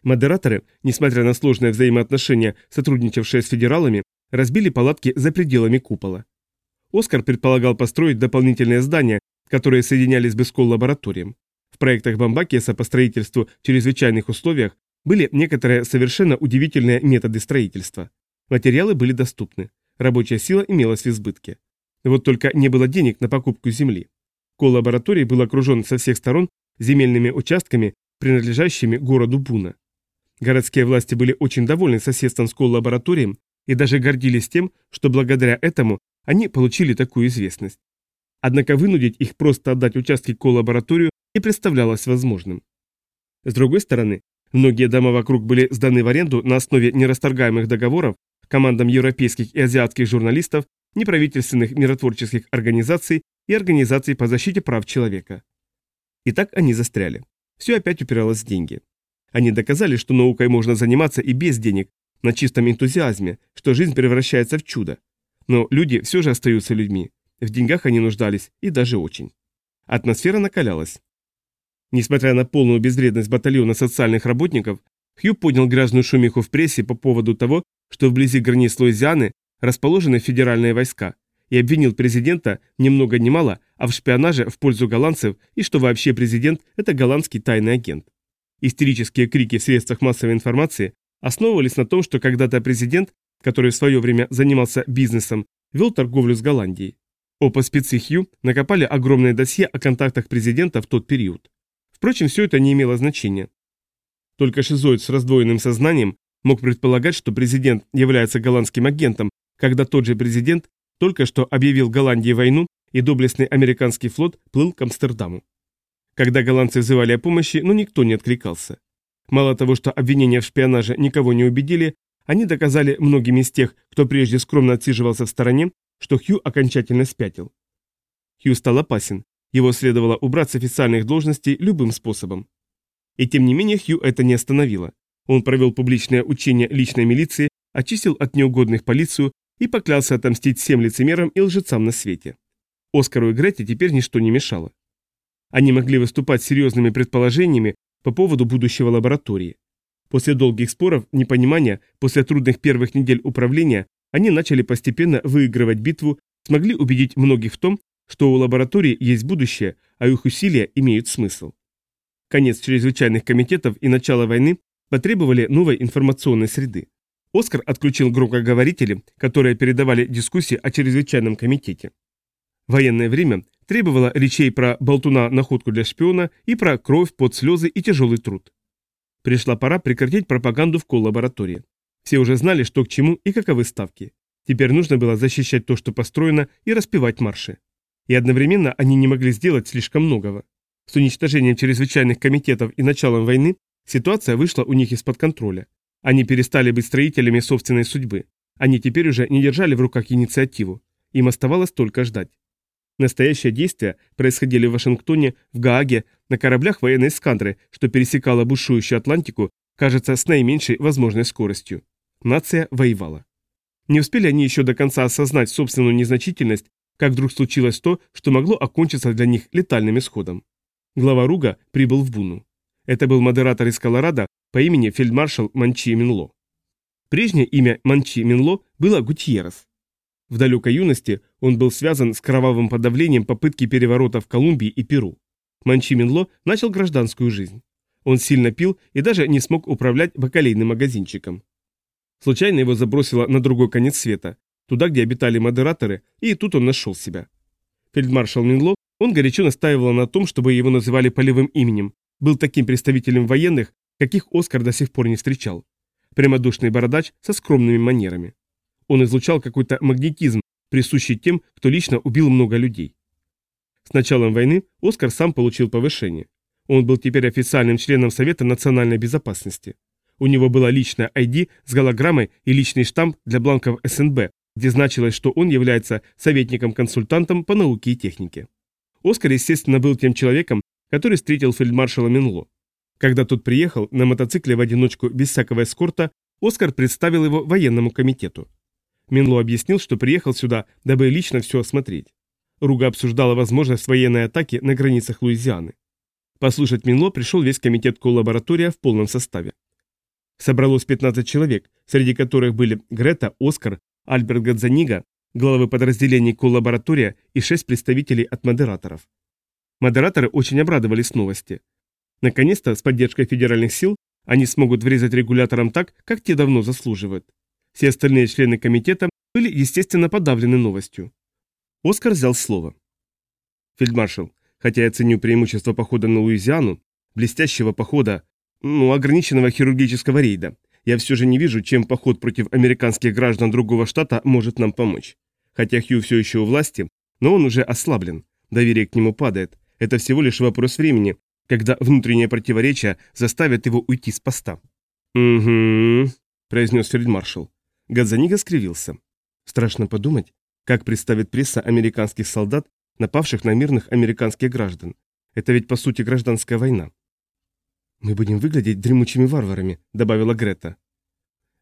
Модераторы, несмотря на сложные взаимоотношения, сотрудничавшие с федералами, разбили палатки за пределами купола. Оскар предполагал построить дополнительные здания, которые соединялись бы с коллабораторием. В проектах Бамбакиеса по строительству в чрезвычайных условиях были некоторые совершенно удивительные методы строительства. Материалы были доступны, рабочая сила имелась в избытке. Вот только не было денег на покупку земли. Коллабораторий был окружен со всех сторон земельными участками, принадлежащими городу Буна. Городские власти были очень довольны соседством с коллабораторием и даже гордились тем, что благодаря этому они получили такую известность. Однако вынудить их просто отдать участки коллабораторию не представлялось возможным. С другой стороны, многие дома вокруг были сданы в аренду на основе нерасторгаемых договоров командам европейских и азиатских журналистов, неправительственных миротворческих организаций и организаций по защите прав человека. И так они застряли. Все опять упиралось в деньги. Они доказали, что наукой можно заниматься и без денег, на чистом энтузиазме, что жизнь превращается в чудо. Но люди все же остаются людьми. В деньгах они нуждались, и даже очень. Атмосфера накалялась. Несмотря на полную безвредность батальона социальных работников, Хью поднял грязную шумиху в прессе по поводу того, что вблизи границ Луизианы расположены федеральные войска, и обвинил президента ни много ни мало, а в шпионаже в пользу голландцев и что вообще президент – это голландский тайный агент. Истерические крики в средствах массовой информации основывались на том, что когда-то президент, который в свое время занимался бизнесом, вел торговлю с Голландией. Опа спецы Хью накопали огромное досье о контактах президента в тот период. Впрочем, все это не имело значения. Только шизоид с раздвоенным сознанием мог предполагать, что президент является голландским агентом, когда тот же президент только что объявил Голландии войну, и доблестный американский флот плыл к Амстердаму. Когда голландцы взывали о помощи, но никто не откликался. Мало того, что обвинения в шпионаже никого не убедили, они доказали многим из тех, кто прежде скромно отсиживался в стороне, что Хью окончательно спятил. Хью стал опасен, его следовало убрать с официальных должностей любым способом. И тем не менее Хью это не остановило. Он провел публичное учение личной милиции, очистил от неугодных полицию и поклялся отомстить всем лицемерам и лжецам на свете. Оскару и Грете теперь ничто не мешало. Они могли выступать серьезными предположениями по поводу будущего лаборатории. После долгих споров, непонимания, после трудных первых недель управления, они начали постепенно выигрывать битву, смогли убедить многих в том, что у лаборатории есть будущее, а их усилия имеют смысл. Конец чрезвычайных комитетов и начало войны потребовали новой информационной среды. Оскар отключил громкоговорители, которые передавали дискуссии о чрезвычайном комитете. Военное время требовало речей про болтуна-находку для шпиона и про кровь, под слезы и тяжелый труд. Пришла пора прекратить пропаганду в коллаборатории. Все уже знали, что к чему и каковы ставки. Теперь нужно было защищать то, что построено, и распевать марши. И одновременно они не могли сделать слишком многого. С уничтожением чрезвычайных комитетов и началом войны ситуация вышла у них из-под контроля. Они перестали быть строителями собственной судьбы. Они теперь уже не держали в руках инициативу. Им оставалось только ждать. Настоящие действия происходили в Вашингтоне, в Гааге, на кораблях военной эскадры, что пересекала бушующую Атлантику, кажется, с наименьшей возможной скоростью. Нация воевала. Не успели они еще до конца осознать собственную незначительность, как вдруг случилось то, что могло окончиться для них летальным исходом. Глава Руга прибыл в Буну. Это был модератор из Колорадо по имени фельдмаршал Манчи Минло. Прежнее имя Манчи Минло было Гутьеррес. В далекой юности он был связан с кровавым подавлением попытки переворота в Колумбии и Перу. Манчи Минло начал гражданскую жизнь. Он сильно пил и даже не смог управлять бакалейным магазинчиком. Случайно его забросило на другой конец света, туда, где обитали модераторы, и тут он нашел себя. Фельдмаршал Минло, он горячо настаивал на том, чтобы его называли полевым именем, был таким представителем военных, каких Оскар до сих пор не встречал. Прямодушный бородач со скромными манерами. Он излучал какой-то магнетизм, присущий тем, кто лично убил много людей. С началом войны Оскар сам получил повышение. Он был теперь официальным членом Совета национальной безопасности. У него была личная ID с голограммой и личный штамп для бланков СНБ, где значилось, что он является советником-консультантом по науке и технике. Оскар, естественно, был тем человеком, который встретил фельдмаршала Минло. Когда тот приехал на мотоцикле в одиночку без всякого эскорта, Оскар представил его военному комитету. Минло объяснил, что приехал сюда, дабы лично все осмотреть. Руга обсуждала возможность военной атаки на границах Луизианы. Послушать Минло пришел весь комитет коллаборатория в полном составе. Собралось 15 человек, среди которых были Грета, Оскар, Альберт Гадзанига, главы подразделений коллаборатория и шесть представителей от модераторов. Модераторы очень обрадовались новости. Наконец-то, с поддержкой федеральных сил, они смогут врезать регуляторам так, как те давно заслуживают. Все остальные члены комитета были, естественно, подавлены новостью. Оскар взял слово. Фельдмаршал, хотя я ценю преимущество похода на Луизиану, блестящего похода, ну, ограниченного хирургического рейда, я все же не вижу, чем поход против американских граждан другого штата может нам помочь. Хотя Хью все еще у власти, но он уже ослаблен, доверие к нему падает. Это всего лишь вопрос времени, когда внутренние противоречия заставят его уйти с поста. «Угу», – произнес фельдмаршал. Гадзанига скривился. «Страшно подумать. Как представит пресса американских солдат, напавших на мирных американских граждан? Это ведь по сути гражданская война. «Мы будем выглядеть дремучими варварами», — добавила Грета.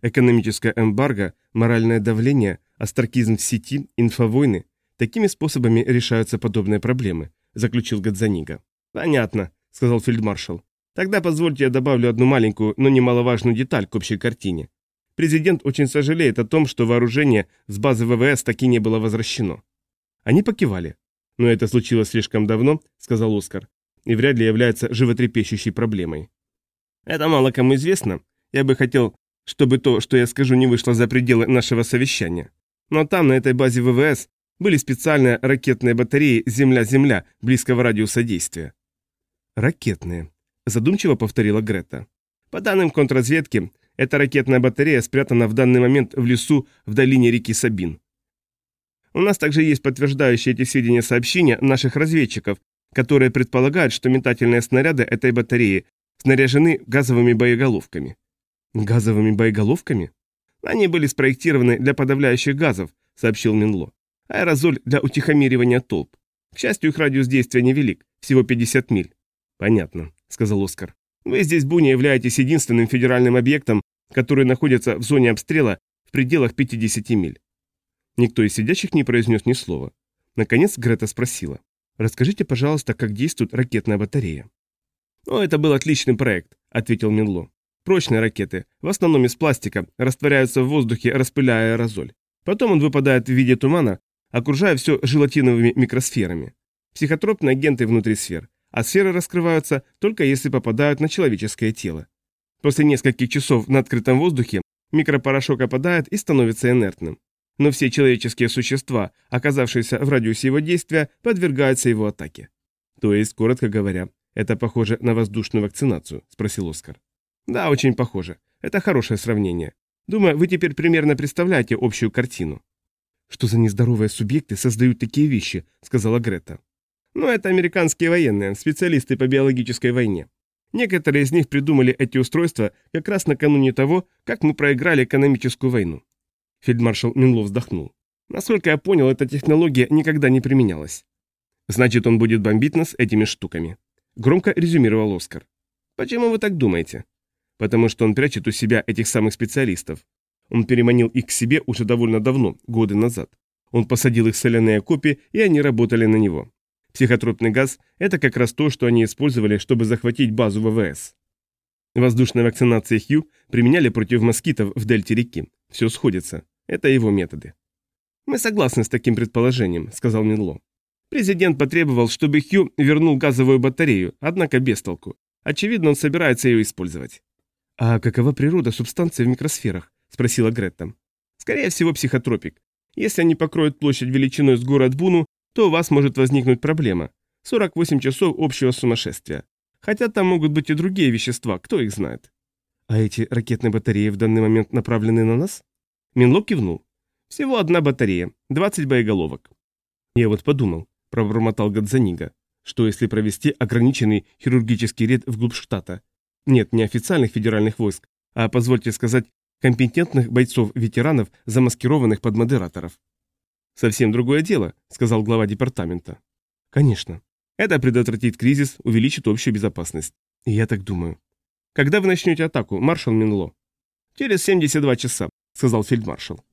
Экономическое эмбарго, моральное давление, астракизм в сети, инфовойны – такими способами решаются подобные проблемы, заключил Гадзанига. Понятно, сказал фельдмаршал. Тогда позвольте я добавлю одну маленькую, но немаловажную деталь к общей картине. Президент очень сожалеет о том, что вооружение с базы ВВС таки не было возвращено. Они покивали. Но это случилось слишком давно, сказал Оскар, и вряд ли является животрепещущей проблемой. Это мало кому известно. Я бы хотел, чтобы то, что я скажу, не вышло за пределы нашего совещания. Но там, на этой базе ВВС, были специальные ракетные батареи «Земля-Земля» близкого радиуса действия. «Ракетные», – задумчиво повторила Грета. По данным контрразведки, эта ракетная батарея спрятана в данный момент в лесу в долине реки Сабин. У нас также есть подтверждающие эти сведения сообщения наших разведчиков, которые предполагают, что метательные снаряды этой батареи снаряжены газовыми боеголовками. Газовыми боеголовками? Они были спроектированы для подавляющих газов, сообщил Минло. Аэрозоль для утихомиривания толп. К счастью, их радиус действия невелик, всего 50 миль. Понятно, сказал Оскар. Вы здесь, Буни, являетесь единственным федеральным объектом, который находится в зоне обстрела в пределах 50 миль. Никто из сидящих не произнес ни слова. Наконец Грета спросила. «Расскажите, пожалуйста, как действует ракетная батарея?» «О, это был отличный проект», — ответил Минло. «Прочные ракеты, в основном из пластика, растворяются в воздухе, распыляя аэрозоль. Потом он выпадает в виде тумана, окружая все желатиновыми микросферами. Психотропные агенты внутри сфер, а сферы раскрываются только если попадают на человеческое тело. После нескольких часов на открытом воздухе микропорошок опадает и становится инертным. Но все человеческие существа, оказавшиеся в радиусе его действия, подвергаются его атаке. То есть, коротко говоря, это похоже на воздушную вакцинацию, спросил Оскар. Да, очень похоже. Это хорошее сравнение. Думаю, вы теперь примерно представляете общую картину. Что за нездоровые субъекты создают такие вещи, сказала Грета. Ну, это американские военные, специалисты по биологической войне. Некоторые из них придумали эти устройства как раз накануне того, как мы проиграли экономическую войну. Фельдмаршал Минлов вздохнул. Насколько я понял, эта технология никогда не применялась. Значит, он будет бомбить нас этими штуками. Громко резюмировал Оскар. Почему вы так думаете? Потому что он прячет у себя этих самых специалистов. Он переманил их к себе уже довольно давно, годы назад. Он посадил их в соляные копии, и они работали на него. Психотропный газ – это как раз то, что они использовали, чтобы захватить базу ВВС. Воздушная вакцинация Хью применяли против москитов в дельте реки. Все сходится. Это его методы. «Мы согласны с таким предположением», – сказал Минло. Президент потребовал, чтобы Хью вернул газовую батарею, однако без толку. Очевидно, он собирается ее использовать. «А какова природа субстанции в микросферах?» – спросила Гретта. «Скорее всего, психотропик. Если они покроют площадь величиной с город Буну, то у вас может возникнуть проблема. 48 часов общего сумасшествия. Хотя там могут быть и другие вещества, кто их знает. А эти ракетные батареи в данный момент направлены на нас? Минло кивнул. Всего одна батарея, 20 боеголовок. Я вот подумал, пробормотал Гадзанига, что если провести ограниченный хирургический рейд вглубь штата? Нет, не официальных федеральных войск, а, позвольте сказать, компетентных бойцов-ветеранов, замаскированных под модераторов. «Совсем другое дело», — сказал глава департамента. «Конечно. Это предотвратит кризис, увеличит общую безопасность». И я так думаю. «Когда вы начнете атаку, маршал Минло?» «Через 72 часа», — сказал фельдмаршал.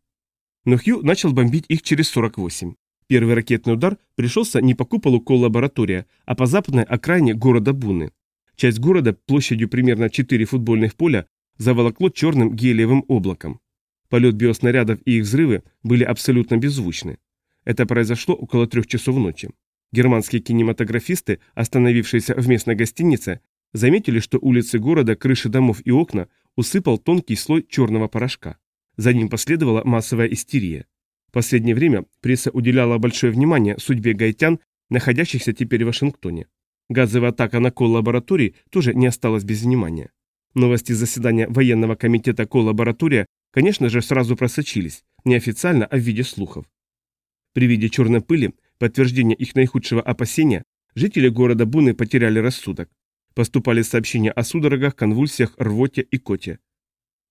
Но Хью начал бомбить их через 48. Первый ракетный удар пришелся не по куполу коллаборатория, а по западной окраине города Буны. Часть города площадью примерно 4 футбольных поля заволокло черным гелиевым облаком. Полет биоснарядов и их взрывы были абсолютно беззвучны. Это произошло около трех часов ночи. Германские кинематографисты, остановившиеся в местной гостинице, заметили, что улицы города, крыши домов и окна усыпал тонкий слой черного порошка. За ним последовала массовая истерия. В последнее время пресса уделяла большое внимание судьбе гаитян, находящихся теперь в Вашингтоне. Газовая атака на коллаборатории тоже не осталась без внимания. Новости заседания военного комитета коллаборатория конечно же, сразу просочились, неофициально, а в виде слухов. При виде черной пыли, подтверждения их наихудшего опасения, жители города Буны потеряли рассудок. Поступали сообщения о судорогах, конвульсиях, рвоте и коте.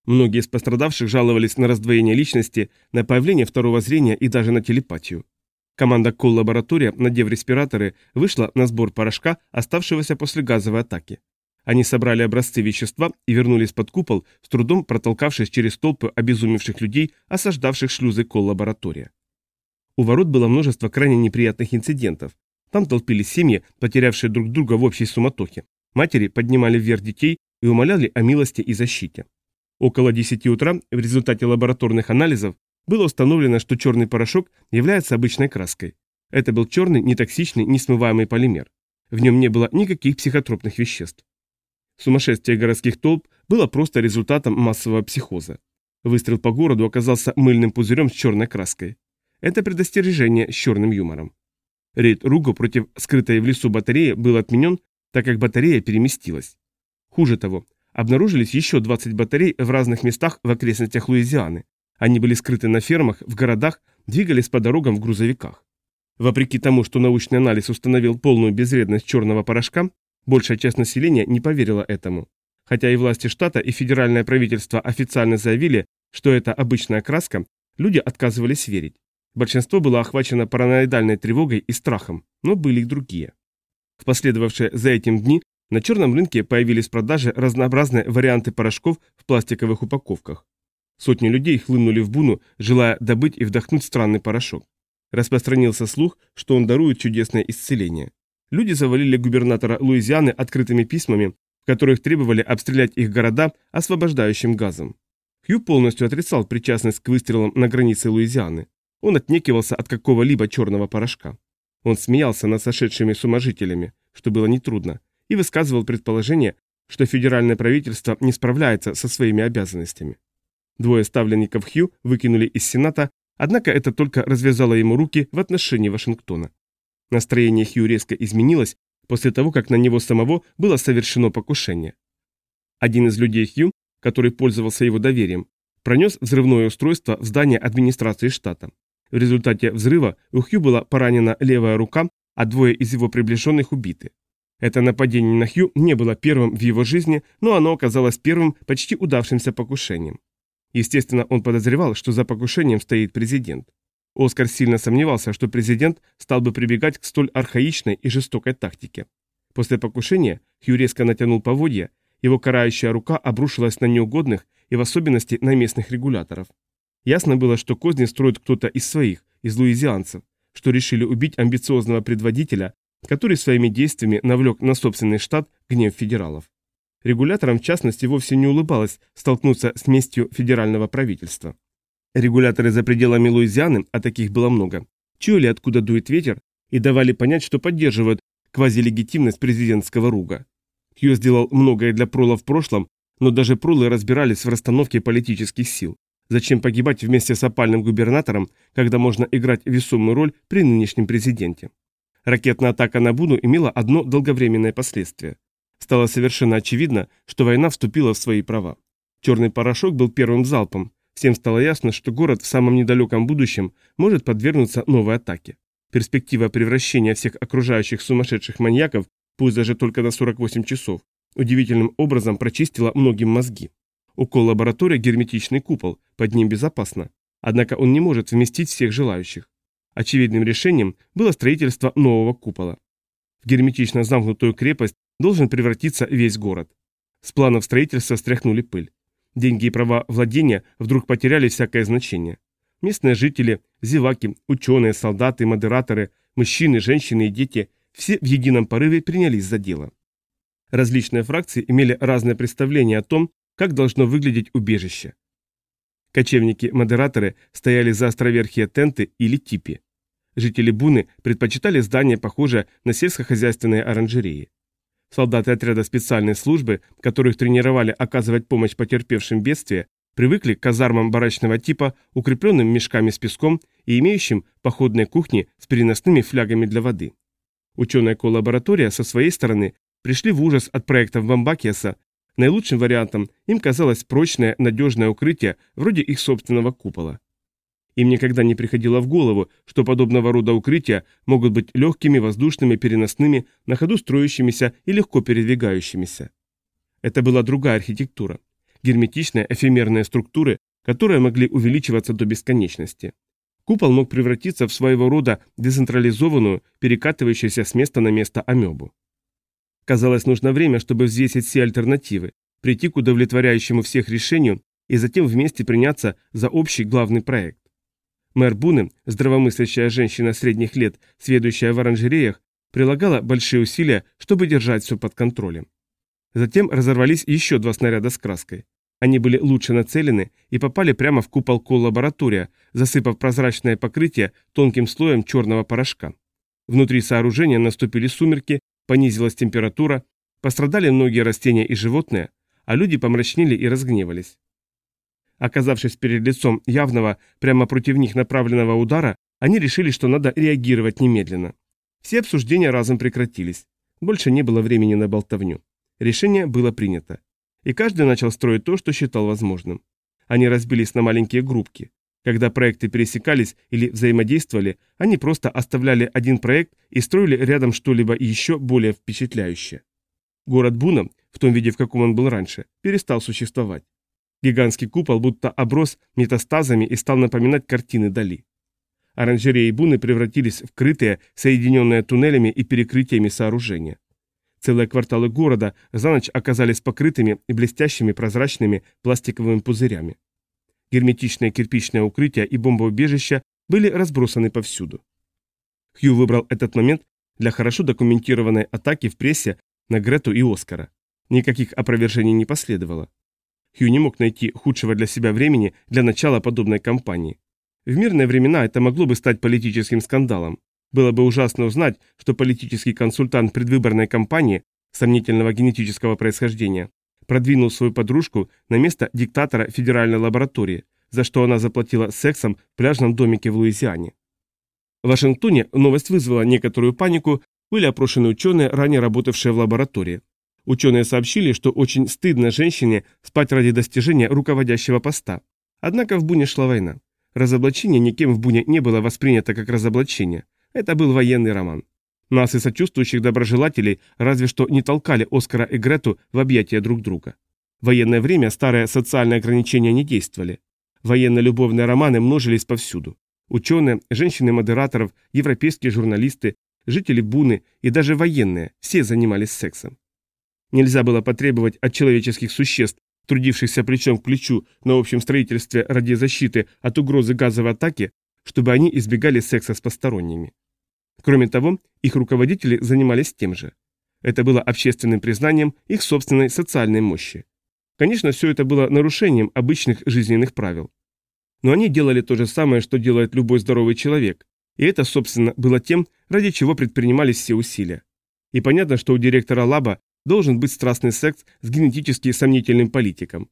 Многие из пострадавших жаловались на раздвоение личности, на появление второго зрения и даже на телепатию. Команда колл-лаборатория, надев респираторы, вышла на сбор порошка, оставшегося после газовой атаки. Они собрали образцы вещества и вернулись под купол, с трудом протолкавшись через толпы обезумевших людей, осаждавших шлюзы колл-лаборатория. У ворот было множество крайне неприятных инцидентов. Там толпились семьи, потерявшие друг друга в общей суматохе. Матери поднимали вверх детей и умоляли о милости и защите. Около 10 утра в результате лабораторных анализов было установлено, что черный порошок является обычной краской. Это был черный, нетоксичный, несмываемый полимер. В нем не было никаких психотропных веществ. Сумасшествие городских толп было просто результатом массового психоза. Выстрел по городу оказался мыльным пузырем с черной краской. Это предостережение с черным юмором. Рейд Руго против скрытой в лесу батареи был отменен, так как батарея переместилась. Хуже того, обнаружились еще 20 батарей в разных местах в окрестностях Луизианы. Они были скрыты на фермах, в городах, двигались по дорогам в грузовиках. Вопреки тому, что научный анализ установил полную безвредность черного порошка, большая часть населения не поверила этому. Хотя и власти штата, и федеральное правительство официально заявили, что это обычная краска, люди отказывались верить. Большинство было охвачено параноидальной тревогой и страхом, но были и другие. В последовавшие за этим дни на черном рынке появились в продаже разнообразные варианты порошков в пластиковых упаковках. Сотни людей хлынули в Буну, желая добыть и вдохнуть странный порошок. Распространился слух, что он дарует чудесное исцеление. Люди завалили губернатора Луизианы открытыми письмами, в которых требовали обстрелять их города освобождающим газом. Хью полностью отрицал причастность к выстрелам на границе Луизианы. Он отнекивался от какого-либо черного порошка. Он смеялся над сошедшими сумажителями, что было нетрудно, и высказывал предположение, что федеральное правительство не справляется со своими обязанностями. Двое ставленников Хью выкинули из Сената, однако это только развязало ему руки в отношении Вашингтона. Настроение Хью резко изменилось после того, как на него самого было совершено покушение. Один из людей Хью, который пользовался его доверием, пронес взрывное устройство в здание администрации штата. В результате взрыва у Хью была поранена левая рука, а двое из его приближенных убиты. Это нападение на Хью не было первым в его жизни, но оно оказалось первым почти удавшимся покушением. Естественно, он подозревал, что за покушением стоит президент. Оскар сильно сомневался, что президент стал бы прибегать к столь архаичной и жестокой тактике. После покушения Хью резко натянул поводья, его карающая рука обрушилась на неугодных и в особенности на местных регуляторов. Ясно было, что козни строит кто-то из своих, из луизианцев, что решили убить амбициозного предводителя, который своими действиями навлек на собственный штат гнев федералов. Регуляторам, в частности, вовсе не улыбалось столкнуться с местью федерального правительства. Регуляторы за пределами Луизианы, а таких было много, чуяли, откуда дует ветер, и давали понять, что поддерживают квазилегитимность президентского руга. Хью сделал многое для прола в прошлом, но даже пролы разбирались в расстановке политических сил. Зачем погибать вместе с опальным губернатором, когда можно играть весомую роль при нынешнем президенте? Ракетная атака на Буну имела одно долговременное последствие. Стало совершенно очевидно, что война вступила в свои права. Черный порошок был первым залпом. Всем стало ясно, что город в самом недалеком будущем может подвергнуться новой атаке. Перспектива превращения всех окружающих сумасшедших маньяков, пусть даже только на 48 часов, удивительным образом прочистила многим мозги. Около лаборатории герметичный купол, под ним безопасно. Однако он не может вместить всех желающих. Очевидным решением было строительство нового купола. В герметично замкнутую крепость должен превратиться весь город. С планов строительства стряхнули пыль. Деньги и права владения вдруг потеряли всякое значение. Местные жители, зеваки, ученые, солдаты, модераторы, мужчины, женщины и дети – все в едином порыве принялись за дело. Различные фракции имели разное представление о том, как должно выглядеть убежище. Кочевники-модераторы стояли за островерхие тенты или типи. Жители Буны предпочитали здания, похожие на сельскохозяйственные оранжереи. Солдаты отряда специальной службы, которых тренировали оказывать помощь потерпевшим бедствия, привыкли к казармам барачного типа, укрепленным мешками с песком и имеющим походные кухни с переносными флягами для воды. Ученая коллаборатория со своей стороны пришли в ужас от проектов Бамбакиаса. Наилучшим вариантом им казалось прочное, надежное укрытие, вроде их собственного купола. Им никогда не приходило в голову, что подобного рода укрытия могут быть легкими, воздушными, переносными, на ходу строящимися и легко передвигающимися. Это была другая архитектура. герметичные эфемерные структуры, которые могли увеличиваться до бесконечности. Купол мог превратиться в своего рода децентрализованную, перекатывающуюся с места на место амебу. Казалось, нужно время, чтобы взвесить все альтернативы, прийти к удовлетворяющему всех решению и затем вместе приняться за общий главный проект. Мэр Буны, здравомыслящая женщина средних лет, сведущая в оранжереях, прилагала большие усилия, чтобы держать все под контролем. Затем разорвались еще два снаряда с краской. Они были лучше нацелены и попали прямо в купол кол-лаборатория, засыпав прозрачное покрытие тонким слоем черного порошка. Внутри сооружения наступили сумерки, понизилась температура, пострадали многие растения и животные, а люди помрачнели и разгневались. Оказавшись перед лицом явного, прямо против них направленного удара, они решили, что надо реагировать немедленно. Все обсуждения разом прекратились. Больше не было времени на болтовню. Решение было принято. И каждый начал строить то, что считал возможным. Они разбились на маленькие группки. Когда проекты пересекались или взаимодействовали, они просто оставляли один проект и строили рядом что-либо еще более впечатляющее. Город Буна, в том виде, в каком он был раньше, перестал существовать. Гигантский купол будто оброс метастазами и стал напоминать картины Дали. Оранжереи Буны превратились в крытые, соединенные туннелями и перекрытиями сооружения. Целые кварталы города за ночь оказались покрытыми и блестящими прозрачными пластиковыми пузырями. Герметичные кирпичные укрытия и бомбоубежища были разбросаны повсюду. Хью выбрал этот момент для хорошо документированной атаки в прессе на Грету и Оскара. Никаких опровержений не последовало. Хью не мог найти худшего для себя времени для начала подобной кампании. В мирные времена это могло бы стать политическим скандалом. Было бы ужасно узнать, что политический консультант предвыборной кампании сомнительного генетического происхождения продвинул свою подружку на место диктатора федеральной лаборатории, за что она заплатила сексом в пляжном домике в Луизиане. В Вашингтоне новость вызвала некоторую панику, были опрошены ученые, ранее работавшие в лаборатории. Ученые сообщили, что очень стыдно женщине спать ради достижения руководящего поста. Однако в Буне шла война. Разоблачение никем в Буне не было воспринято как разоблачение. Это был военный роман. Нас и сочувствующих доброжелателей разве что не толкали Оскара и Грету в объятия друг друга. В военное время старые социальные ограничения не действовали. Военно-любовные романы множились повсюду. Ученые, женщины-модераторов, европейские журналисты, жители Буны и даже военные – все занимались сексом. Нельзя было потребовать от человеческих существ, трудившихся плечом к плечу на общем строительстве ради защиты от угрозы газовой атаки, чтобы они избегали секса с посторонними. Кроме того, их руководители занимались тем же. Это было общественным признанием их собственной социальной мощи. Конечно, все это было нарушением обычных жизненных правил. Но они делали то же самое, что делает любой здоровый человек, и это, собственно, было тем, ради чего предпринимались все усилия. И понятно, что у директора лаба должен быть страстный секс с генетически сомнительным политиком.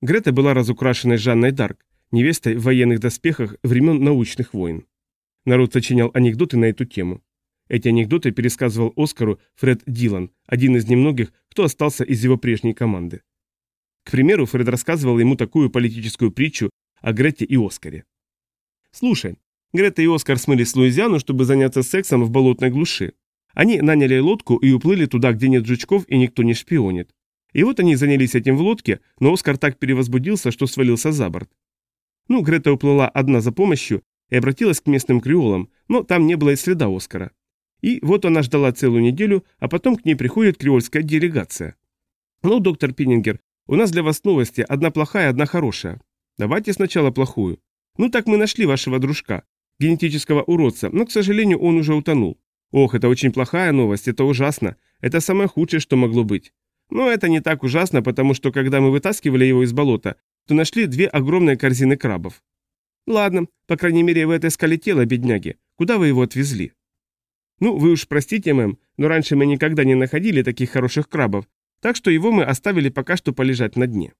Грета была разукрашенной Жанной Дарк, невестой в военных доспехах времен научных войн. Народ сочинял анекдоты на эту тему. Эти анекдоты пересказывал Оскару Фред Дилан, один из немногих, кто остался из его прежней команды. К примеру, Фред рассказывал ему такую политическую притчу о Грете и Оскаре. «Слушай, Грета и Оскар смылись в Луизиану, чтобы заняться сексом в болотной глуши. Они наняли лодку и уплыли туда, где нет жучков и никто не шпионит. И вот они занялись этим в лодке, но Оскар так перевозбудился, что свалился за борт. Ну, Грета уплыла одна за помощью и обратилась к местным креолам, но там не было и следа Оскара. И вот она ждала целую неделю, а потом к ней приходит креольская делегация. «Ну, доктор Пиннингер, у нас для вас новости, одна плохая, одна хорошая. Давайте сначала плохую. Ну так мы нашли вашего дружка, генетического уродца, но, к сожалению, он уже утонул. Ох, это очень плохая новость, это ужасно. Это самое худшее, что могло быть. Но это не так ужасно, потому что когда мы вытаскивали его из болота, то нашли две огромные корзины крабов. Ладно, по крайней мере, вы отыскали тело, бедняги. Куда вы его отвезли? Ну, вы уж простите, мэм, но раньше мы никогда не находили таких хороших крабов, так что его мы оставили пока что полежать на дне.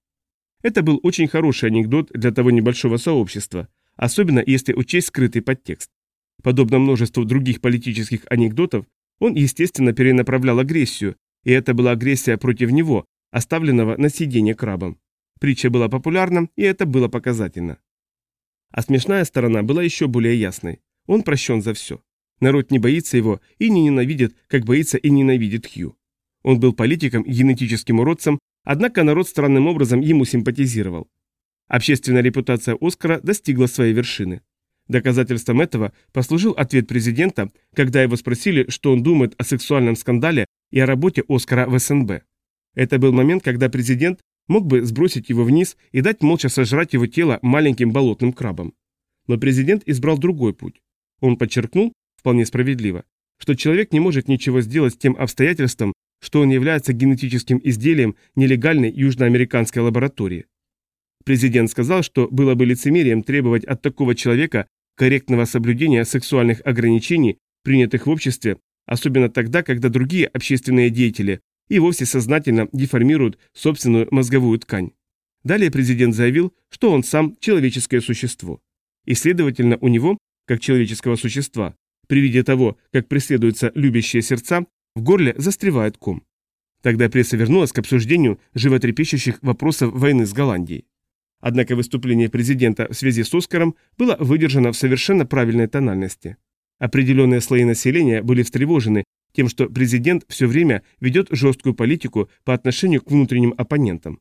Это был очень хороший анекдот для того небольшого сообщества, особенно если учесть скрытый подтекст. Подобно множеству других политических анекдотов, он, естественно, перенаправлял агрессию, и это была агрессия против него, оставленного на сиденье крабом. Притча была популярна, и это было показательно. А смешная сторона была еще более ясной. Он прощен за все. Народ не боится его и не ненавидит, как боится и ненавидит Хью. Он был политиком генетическим уродцем, Однако народ странным образом ему симпатизировал. Общественная репутация Оскара достигла своей вершины. Доказательством этого послужил ответ президента, когда его спросили, что он думает о сексуальном скандале и о работе Оскара в СНБ. Это был момент, когда президент мог бы сбросить его вниз и дать молча сожрать его тело маленьким болотным крабом. Но президент избрал другой путь. Он подчеркнул, вполне справедливо, что человек не может ничего сделать с тем обстоятельством, что он является генетическим изделием нелегальной южноамериканской лаборатории. Президент сказал, что было бы лицемерием требовать от такого человека корректного соблюдения сексуальных ограничений, принятых в обществе, особенно тогда, когда другие общественные деятели и вовсе сознательно деформируют собственную мозговую ткань. Далее президент заявил, что он сам человеческое существо. И, следовательно, у него, как человеческого существа, при виде того, как преследуются любящие сердца, в горле застревает ком. Тогда пресса вернулась к обсуждению животрепещущих вопросов войны с Голландией. Однако выступление президента в связи с Оскаром было выдержано в совершенно правильной тональности. Определенные слои населения были встревожены тем, что президент все время ведет жесткую политику по отношению к внутренним оппонентам.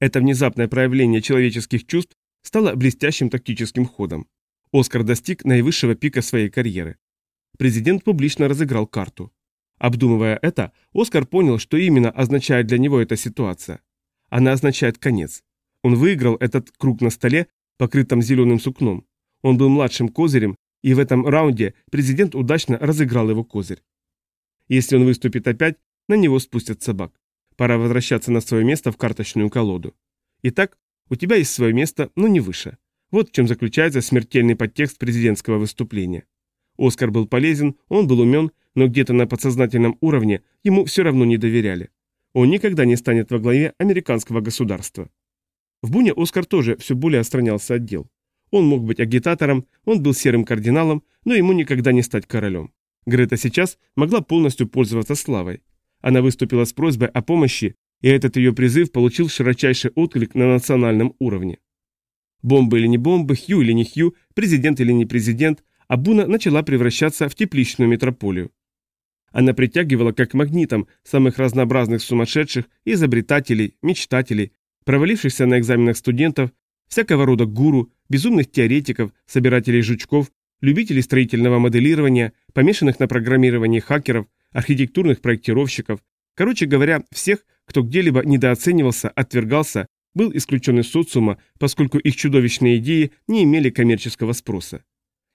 Это внезапное проявление человеческих чувств стало блестящим тактическим ходом. Оскар достиг наивысшего пика своей карьеры. Президент публично разыграл карту. Обдумывая это, Оскар понял, что именно означает для него эта ситуация. Она означает конец. Он выиграл этот круг на столе, покрытом зеленым сукном. Он был младшим козырем, и в этом раунде президент удачно разыграл его козырь. Если он выступит опять, на него спустят собак. Пора возвращаться на свое место в карточную колоду. Итак, у тебя есть свое место, но не выше. Вот в чем заключается смертельный подтекст президентского выступления. Оскар был полезен, он был умен, но где-то на подсознательном уровне ему все равно не доверяли. Он никогда не станет во главе американского государства. В Буне Оскар тоже все более отстранялся от дел. Он мог быть агитатором, он был серым кардиналом, но ему никогда не стать королем. Грета сейчас могла полностью пользоваться славой. Она выступила с просьбой о помощи, и этот ее призыв получил широчайший отклик на национальном уровне. Бомбы или не бомбы, Хью или не Хью, президент или не президент, а Буна начала превращаться в тепличную метрополию. Она притягивала как магнитом самых разнообразных сумасшедших, изобретателей, мечтателей, провалившихся на экзаменах студентов, всякого рода гуру, безумных теоретиков, собирателей жучков, любителей строительного моделирования, помешанных на программировании хакеров, архитектурных проектировщиков, короче говоря, всех, кто где-либо недооценивался, отвергался, был исключен из социума, поскольку их чудовищные идеи не имели коммерческого спроса.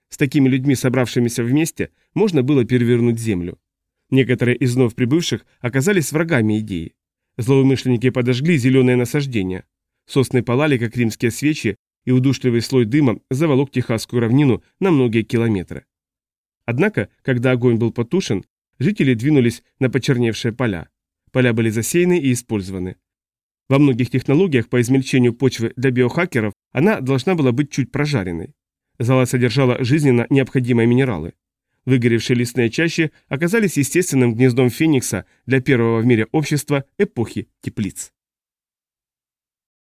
С такими людьми, собравшимися вместе, можно было перевернуть землю. Некоторые из вновь прибывших оказались врагами идеи. Злоумышленники подожгли зеленое насаждение. Сосны палали, как римские свечи, и удушливый слой дыма заволок Техасскую равнину на многие километры. Однако, когда огонь был потушен, жители двинулись на почерневшие поля. Поля были засеяны и использованы. Во многих технологиях по измельчению почвы для биохакеров она должна была быть чуть прожаренной. Зала содержала жизненно необходимые минералы. Выгоревшие лесные чащи оказались естественным гнездом феникса для первого в мире общества эпохи теплиц.